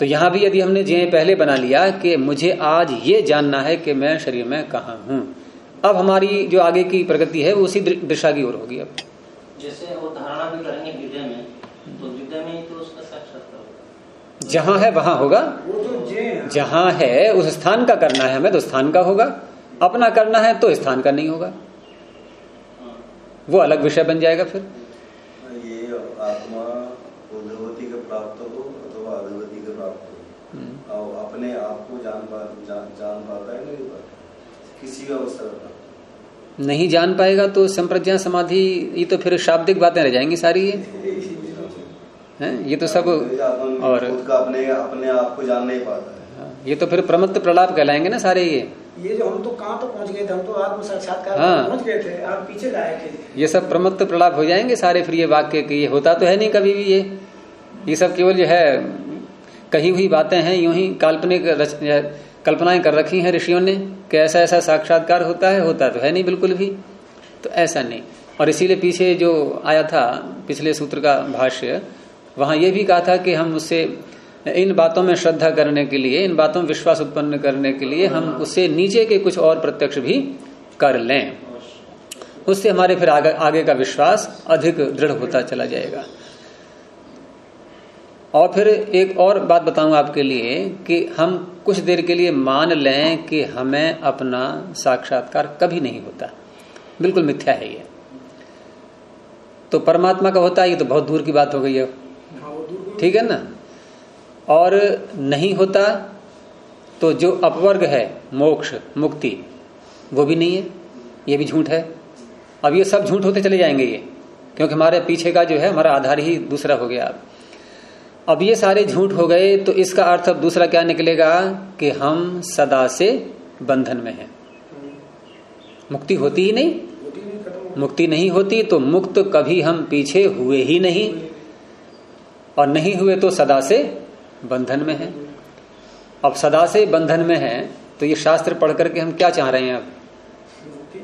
तो यहाँ भी यदि हमने जिये पहले बना लिया कि मुझे आज ये जानना है कि मैं शरीर में कहा हूँ। अब हमारी जो आगे की प्रगति है वो उसी दिशा की ओर होगी अब। जैसे वो धारणा भी करेंगे हृदय में तो हृदय में ही तो उसका साक्षात्कार होगा। जहाँ है वहाँ होगा। वो तो जहाँ है उस स्थान का करना है हमें तो स्थान का होगा। अपना करना है तो स्थान का नहीं होगा। वो अलग विषय बन जाएगा फिर। ये आत्मा के प्राप्त हो अथवा अधगति के प्राप्त हो। और अपने आप को जान पा जान, जान पाता है नहीं पाता? किसी का नहीं जान पाएगा तो संप्रज्ञा समाधि ये तो फिर शाब्दिक बातें रह जाएँगी सारी ये। हैं? ये तो सब और अपने अपने आप को जान नहीं पाता है। हाँ, ये तो फिर प्रमत्त प्रलाप कहलाएँगे ना सारे ये। ये जो हम तो कहाँ तो पहुँच गए थे? हम तो आत्म साक्षात्कार हाँ। पहुँच गए थे आप पीछे लाए थे। ये सब प्रमत्त प्रलाप हो जाएँगे सारे फिर ये वाक्य कि ये होता तो है नहीं कभी भी ये। ये सब केवल जो है कही हुई बातें हैं यूँ ही काल्पनिक कल्पनाएँ कर रखी हैं ऋषियों ने कि ऐसा ऐसा साक्षात्कार होता है होता तो है नहीं बिल्कुल भी। तो ऐसा नहीं। और इसीलिए पीछे जो आया था पिछले सूत्र का भाष्य वहाँ ये भी कहा था कि हम उससे इन बातों में श्रद्धा करने के लिए इन बातों में विश्वास उत्पन्न करने के लिए हम उससे नीचे के कुछ और प्रत्यक्ष भी कर लें। उससे हमारे फिर आगे, आगे का विश्वास अधिक दृढ़ होता चला जाएगा। और फिर एक और बात बताऊँ आपके लिए कि हम कुछ देर के लिए मान लें कि हमें अपना साक्षात्कार कभी नहीं होता। बिल्कुल मिथ्या है ये। तो परमात्मा का होता है ये तो बहुत दूर की बात हो गई है। हाँ, ठीक है ना? और नहीं होता तो जो अपवर्ग है, मोक्ष, मुक्ति, वो भी नहीं है। ये भी झूठ है। अब ये सब झूठ होते चले जाएँगे ये, क्योंकि हमारे पीछे का जो है, हमारा आधार ही दूसरा हो गया। अब अब ये सारे झूठ हो गए तो इसका अर्थ अब दूसरा क्या निकलेगा कि हम सदा से बंधन में हैं। मुक्ति होती ही नहीं। मुक्ति नहीं होती तो मुक्त कभी हम पीछे हुए ही नहीं। और नहीं हुए तो सदा से बंधन में है। अब सदा से बंधन में है तो ये शास्त्र पढ़ करके हम क्या चाह रहे हैं अब?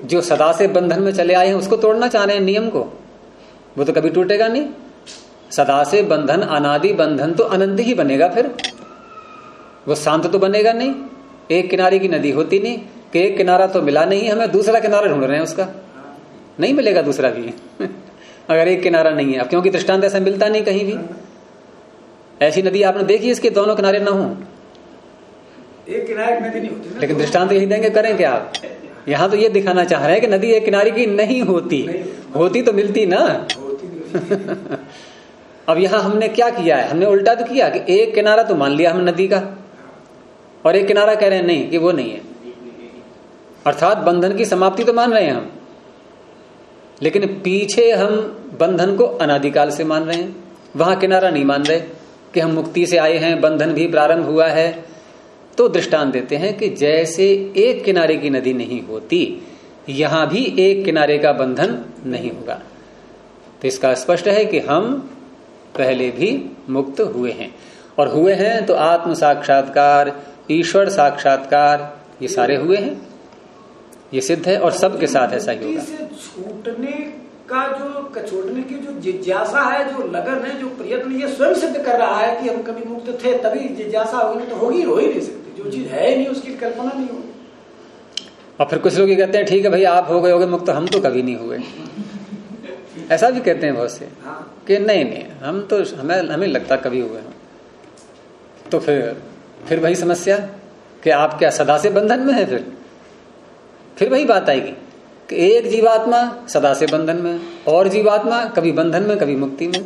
जो सदा से बंधन में चले आए हैं, उसको तोड़ना चाह रहे हैं नियम को? वो तो कभी टूटेगा नहीं। सदा से बंधन, अनादि बंधन तो अनंत ही बनेगा फिर। वो शांत तो बनेगा नहीं। एक किनारे की नदी होती नहीं, कि एक किनारा तो मिला नहीं, हमें दूसरा किनारा ढूंढ रहे हैं उसका। नहीं मिलेगा दूसरा भी। अगर एक किनारा नहीं है, अब क्योंकि दृष्टांत ऐसा मिलता नहीं कहीं भी। ऐसी नदी आपने देखी इसके दोनों किनारे ना हो? एक किनारे की नदी नहीं होती लेकिन दृष्टांत यही देंगे करें क्या आप? यहाँ तो ये दिखाना चाह रहे हैं कि नदी एक किनारे की नहीं होती। होती तो मिलती ना? नहीं होती। अब यहाँ हमने क्या किया है? हमने उल्टा तो किया कि एक किनारा तो मान लिया हम नदी का। और एक किनारा कह रहे हैं नहीं कि वो नहीं है। अर्थात बंधन की समाप्ति तो मान रहे हैं हम। लेकिन पीछे हम बंधन को अनादिकाल से मान रहे हैं। वहाँ किनारा नहीं मान रहे। कि हम मुक्ति से आए हैं, बंधन भी प्रारंभ हुआ है। तो दृष्टांत देते हैं कि जैसे एक किनारे की नदी नहीं होती, यहाँ भी एक किनारे का बंधन नहीं होगा। तो इसका स्पष्ट है कि हम पहले भी मुक्त हुए हैं। और हुए हैं तो आत्म साक्षात्कार, ईश्वर साक्षात्कार, ये सारे हुए हैं। ये सिद्ध है और सबके साथ ऐसा ही होगा। छूटने का जो छूटने की जो जिज्ञासा है जो लगन है जो प्रयत्न ये स्वयं सिद्ध कर रहा है कि हम कभी मुक्त थे तभी जिज्ञासा होगी तो होगी हो ही नहीं सकती। जो चीज़ है ही नहीं उसकी कल्पना नहीं होगी। और फिर कुछ लोग ये कहते हैं ठीक है भाई आप हो गए होगे मुक्त हम तो कभी नहीं हुए। ऐसा भी कहते हैं बहुत से हाँ। कि नहीं नहीं हम तो हमें हमें लगता कभी हुए हम तो फिर फिर वही समस्या कि आप क्या सदा से बंधन में है फिर? फिर वही बात आएगी। कि एक जीवात्मा सदा से बंधन में, और जीवात्मा कभी बंधन में, कभी मुक्ति में।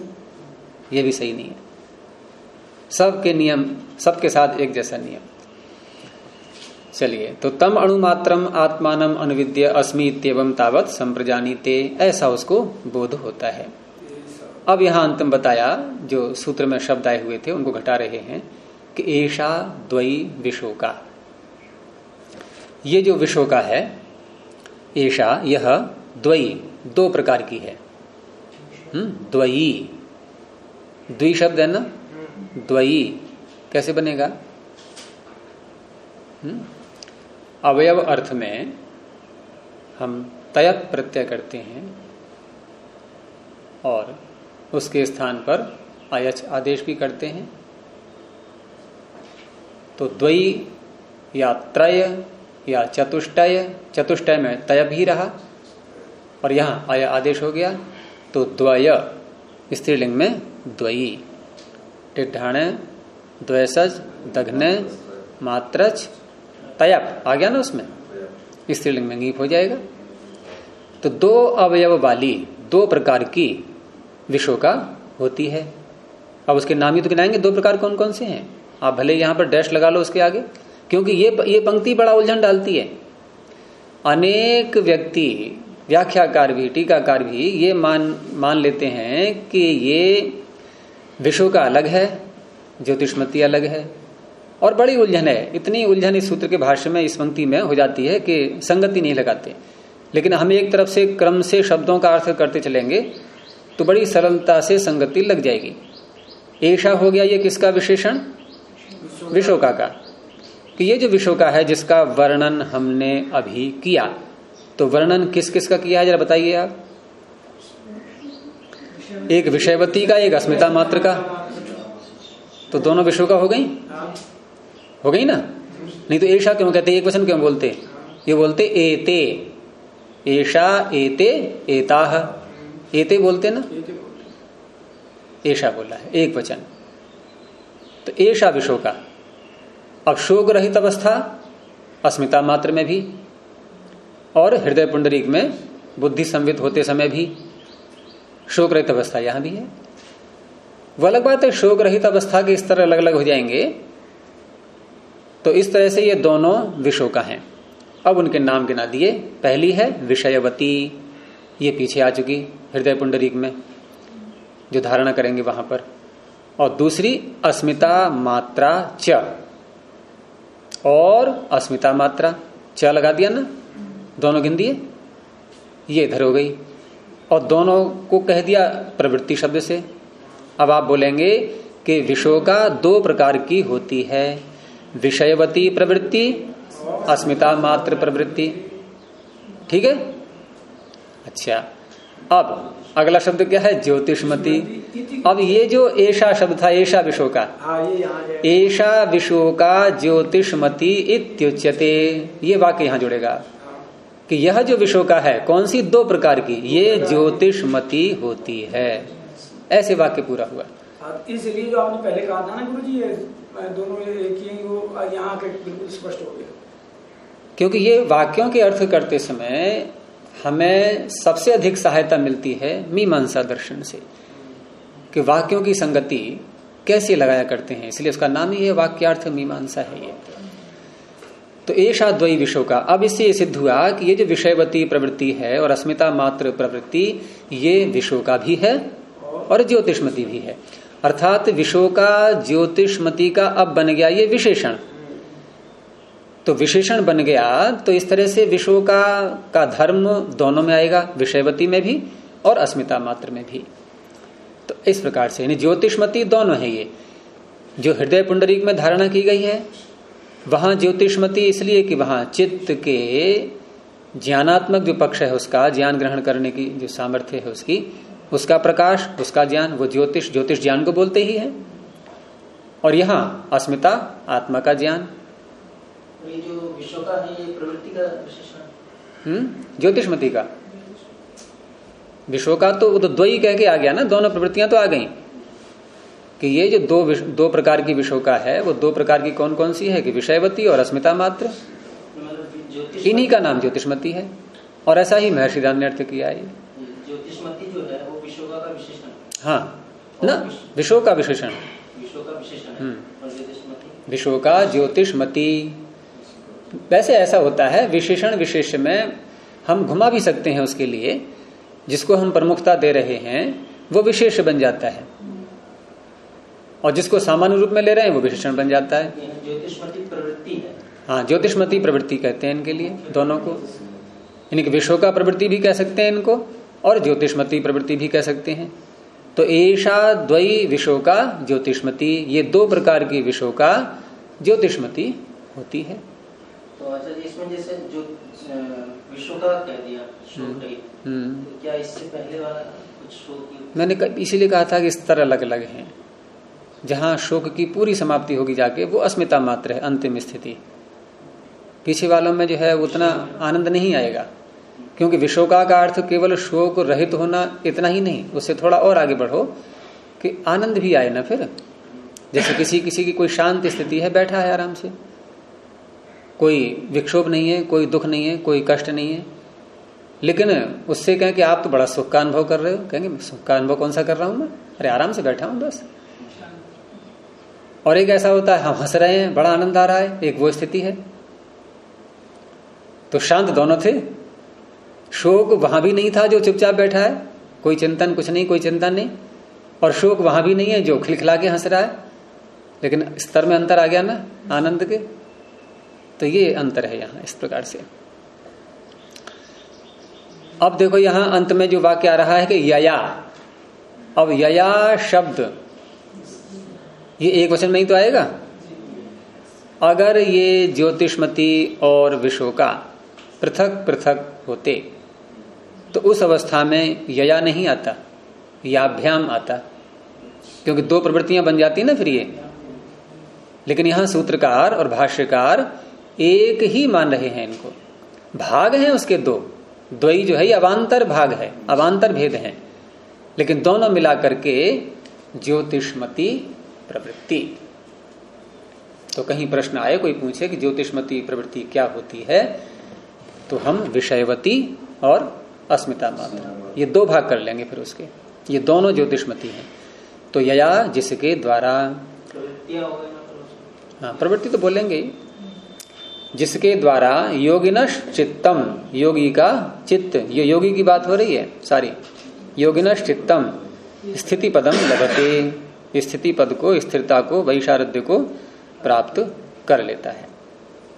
यह भी सही नहीं है। सबके नियम, सबके साथ एक जैसा नियम। चलिए तो तम अणुमात्रम आत्मान अनुविद्य अस्मी इतम तावत संप्रजानीते, ऐसा उसको बोध होता है। अब यहाँ अंतम बताया, जो सूत्र में शब्द आए हुए थे, उनको घटा रहे हैं कि ऐशा द्वई विशोका। ये जो विशोका है ऐशा यह द्वई दो प्रकार की है। हम्म द्वई द्वि शब्द है ना? द्वई कैसे बनेगा? हम्म अवयव अर्थ में हम तयत प्रत्यय करते हैं और उसके स्थान पर आयच आदेश भी करते हैं। तो द्वई या त्रय या चतुष्टय चतुष्टय में तय भी रहा और यहाँ आय आदेश हो गया तो द्वय, स्त्रीलिंग में द्वयी। टिड्ढाणे द्वैसज दघने मात्रच तयप। आ गया ना उसमें? स्त्रीलिंग में गीप हो जाएगा। तो दो अवयव वाली, दो प्रकार की विश्व का होती है। अब उसके नाम ही तो गिनाएँगे, दो प्रकार कौन कौन से हैं? आप भले यहाँ पर डैश लगा लो उसके आगे। क्योंकि ये ये पंक्ति बड़ा उलझन डालती है। अनेक व्यक्ति, व्याख्याकार भी, टीकाकार भी ये मान मान लेते हैं कि ये विश्व का अलग है, ज्योतिषमती अलग है। और बड़ी उलझन है। इतनी उलझन इस सूत्र के भाष्य में, इस पंक्ति में हो जाती है कि संगति नहीं लगाते। लेकिन हम एक तरफ़ से क्रम से शब्दों का अर्थ करते चलेंगे तो बड़ी सरलता से संगति लग जाएगी। ऐसा हो गया ये किसका विशेषण? विशोका का कि। ये जो का है, जिसका वर्णन हमने अभी किया तो वर्णन किस किस का किया है, जरा बताइए आप? एक विषयवती का, एक अस्मिता मात्र का। तो दोनों विषयों का हो गई? हो गई ना? नहीं तो ऐशा क्यों कहते एक वचन क्यों बोलते? ये बोलते एते। ऐशा एते, एताह। एते बोलते ना? ऐशा बोला है, एक वचन। तो ऐशा विषो का। अब शोक रहित अवस्था अस्मिता मात्र में भी, और हृदय पुंडरीक में बुद्धि संवित होते समय भी शोक रहित अवस्था यहाँ भी है। वह अलग बात है शोक रहित अवस्था के इस तरह अलग अलग हो जाएँगे तो इस तरह से ये दोनों विषों का है। अब उनके नाम गिना दिए। पहली है विषयवती। ये पीछे आ चुकी हृदय पुंडरीक में, जो धारणा करेंगे वहाँ पर। और दूसरी अस्मिता मात्रा च। और अस्मिता मात्रा। च लगा दिया ना? दोनों गिन दिए? ये इधर हो गई। और दोनों को कह दिया प्रवृत्ति शब्द से। अब आप बोलेंगे कि विषयों का दो प्रकार की होती है। विषयवती प्रवृत्ति, अस्मिता मात्र प्रवृत्ति। ठीक है? अच्छा। अब अगला शब्द क्या है? ज्योतिषमती। अब ये जो ऐशा शब्द था ऐशा विश्व का। ऐशा विश्व का ज्योतिषमती इत्युच्यते। ये वाक्य यहाँ जुड़ेगा। कि यह जो विश्व का है कौन सी दो प्रकार की? ये ज्योतिषमती होती है। ऐसे वाक्य पूरा हुआ। इसलिए जो आपने पहले कहा था ना गुरु जी दोनों एक ही वो यहाँ के बिल्कुल स्पष्ट हो गया। क्योंकि ये वाक्यों के अर्थ करते समय हमें सबसे अधिक सहायता मिलती है मीमांसा दर्शन से, कि वाक्यों की संगति कैसे लगाया करते हैं। इसलिए उसका नाम ही है वाक्यार्थ मीमांसा है ये। तो ऐशा द्वई विषयों का। अब इससे ये सिद्ध हुआ कि ये जो विषयवती प्रवृत्ति है और अस्मिता मात्र प्रवृत्ति, ये विषयों का भी है और ज्योतिषमती भी है। अर्थात विषयों का ज्योतिषमती का अब बन गया ये विशेषण। तो विशेषण बन गया तो इस तरह से विश्व का का धर्म दोनों में आएगा, विषयवती में भी और अस्मिता मात्र में भी। तो इस प्रकार से, यानी ज्योतिषमती दोनों है ये। जो हृदय पुंडरीक में धारणा की गई है, वहाँ ज्योतिषमती इसलिए कि वहाँ चित्त के ज्ञानात्मक जो पक्ष है उसका, ज्ञान ग्रहण करने की जो सामर्थ्य है उसकी, उसका प्रकाश, उसका ज्ञान, वो ज्योतिष ज्योतिष ज्ञान को बोलते ही है। और यहाँ अस्मिता, आत्मा का ज्ञान ये जो विश्व का है ये प्रवृत्ति का विशेषण। हम्म? ज्योतिषमती का। विश्व का तो वो तो द्वई कह के आ गया ना दोनों प्रवृत्तियाँ तो आ गई। कि ये जो दो दो प्रकार की विश्व का है वो दो प्रकार की कौन कौन सी है? कि विषयवती और अस्मिता मात्र। इन्हीं का नाम ज्योतिषमती है। और ऐसा ही महर्षि राम ने अर्थ किया है। ज्योतिषमती जो है वो विश्वका का विशेषण हाँ। ना विश्व का विशेषण। विश्व का विशेषण है। हम्म। विश्व का ज्योतिषमती। वैसे ऐसा होता है विशेषण विशेष में हम घुमा भी सकते हैं उसके लिए जिसको हम प्रमुखता दे रहे हैं वो विशेष बन जाता है। और जिसको सामान्य रूप में ले रहे हैं वो विशेषण बन जाता है। ज्योतिषमती प्रवृत्ति है। हाँ ज्योतिषमती प्रवृत्ति कहते हैं इनके लिए दोनों को। यानी कि विश्व का प्रवृत्ति भी कह सकते हैं इनको और ज्योतिषमती प्रवृत्ति भी कह सकते हैं। तो ऐशा द्वई विश्व का ज्योतिषमती ये दो प्रकार की विश्व का ज्योतिषमती होती है। तो अच्छा इसमें जैसे जो विश्व का कह दिया शोक रहित हम्म। तो क्या इससे पहले वाला कुछ शोक युक्त मैंने इसीलिए कहा था कि स्तर अलग अलग हैं। जहाँ शोक की पूरी समाप्ति होगी जाके वो अस्मिता मात्र है अंतिम स्थिति। पीछे वालों में जो है उतना आनंद नहीं आएगा। क्योंकि विशोका का अर्थ केवल शोक रहित होना इतना ही नहीं उससे थोड़ा और आगे बढ़ो कि आनंद भी आए ना फिर। जैसे किसी किसी की कोई शांत स्थिति है बैठा है आराम से। कोई विक्षोभ नहीं है, कोई दुख नहीं है, कोई कष्ट नहीं है। लेकिन उससे कहें कि आप तो बड़ा सुख का अनुभव कर रहे हो। कहेंगे सुख का अनुभव कौन सा कर रहा हूँ मैं? अरे, आराम से बैठा हूँ बस। और एक ऐसा होता है, हम हंस रहे हैं, बड़ा आनंद आ रहा है, एक वो स्थिति है। तो शांत दोनों थे। शोक वहाँ भी नहीं था जो चुपचाप बैठा है। कोई चिंतन, कुछ नहीं, कोई चिंता नहीं। और शोक वहाँ भी नहीं है जो खिलखिला के हंस रहा है। लेकिन स्तर में अंतर आ गया ना, आनंद के। तो ये अंतर है यहाँ, इस प्रकार से। अब देखो यहाँ अंत में जो वाक्य आ रहा है कि यया। अब यया शब्द, ये एक वचन में ही तो आएगा? अगर ये ज्योतिषमती और विश्व का पृथक पृथक होते तो उस अवस्था में यया नहीं आता, याभ्याम आता। क्योंकि दो प्रवृत्तियाँ बन जाती ना फिर ये। लेकिन यहाँ सूत्रकार और भाष्यकार एक ही मान रहे हैं इनको। भाग हैं उसके दो। द्वई जो है ये अवान्तर भाग है अवान्तर भेद है। लेकिन दोनों मिला करके ज्योतिषमती प्रवृत्ति। तो कहीं प्रश्न आए कोई पूछे कि ज्योतिषमती प्रवृत्ति क्या होती है तो हम विषयवती और अस्मिता मात्र। ये दो भाग कर लेंगे फिर उसके। ये दोनों ज्योतिषमती हैं। तो यया जिसके द्वारा। हाँ प्रवृत्ति तो बोलेंगे ही। जिसके द्वारा योगिनश चित्तम योगी का चित्त ये योगी की बात हो रही है सारी योगिनश चित्तम स्थिति पदम लगते स्थिति पद को स्थिरता को वैशारद्य को प्राप्त कर लेता है।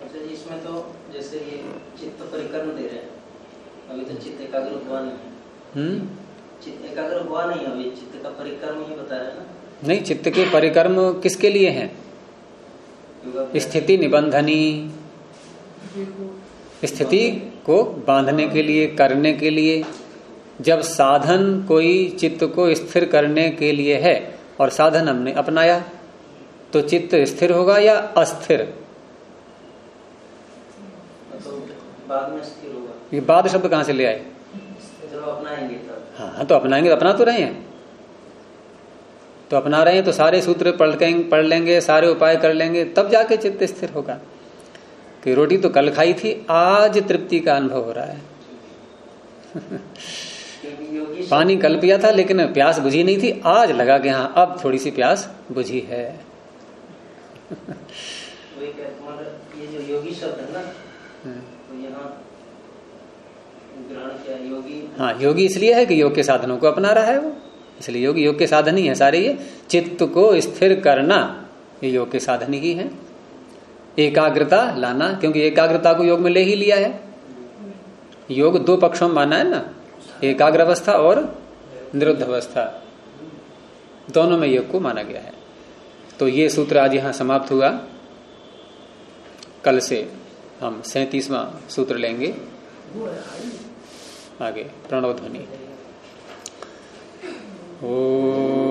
अच्छा इसमें तो जैसे ये चित्त परिक्रम दे रहे हैं अभी तो चित्त एकाग्र हुआ नहीं चित्त एकाग्र हुआ नहीं अभी चित्त का परिक्रम ही बता रहे ना? नहीं चित्त के परिक्रम किसके लिए हैं। स्थिति निबंधनी स्थिति को बांधने के लिए करने के लिए। जब साधन कोई चित्त को स्थिर करने के लिए है और साधन हमने अपनाया तो चित्त स्थिर होगा या अस्थिर? ये बाद शब्द कहाँ से ले आए? हाँ तो अपनाएँगे तो अपना तो रहे हैं। तो अपना रहे हैं तो सारे सूत्र पढ़ पढ़ लेंगे सारे उपाय कर लेंगे तब जाके चित्त स्थिर होगा। कि रोटी तो कल खाई थी आज तृप्ति का अनुभव हो रहा है। पानी कल पिया था लेकिन प्यास बुझी नहीं थी आज लगा कि हाँ अब थोड़ी सी प्यास बुझी है। वही कहते ये जो योगी शब्द है ना तो यहाँ योगी। हाँ योगी इसलिए है कि योग के साधनों को अपना रहा है वो। इसलिए योगी योग के साधन ही है सारे ये। चित्त को स्थिर करना ये योग के साधन ही है। एकाग्रता लाना, क्योंकि एकाग्रता को योग में ले ही लिया है। योग दो पक्षों में माना है ना एकाग्र अवस्था और निरुद्ध अवस्था दोनों में योग को माना गया है। तो ये सूत्र आज यहाँ समाप्त हुआ। कल से हम सैतीसवां सूत्र लेंगे। आगे, प्रणव ध्वनि। ओ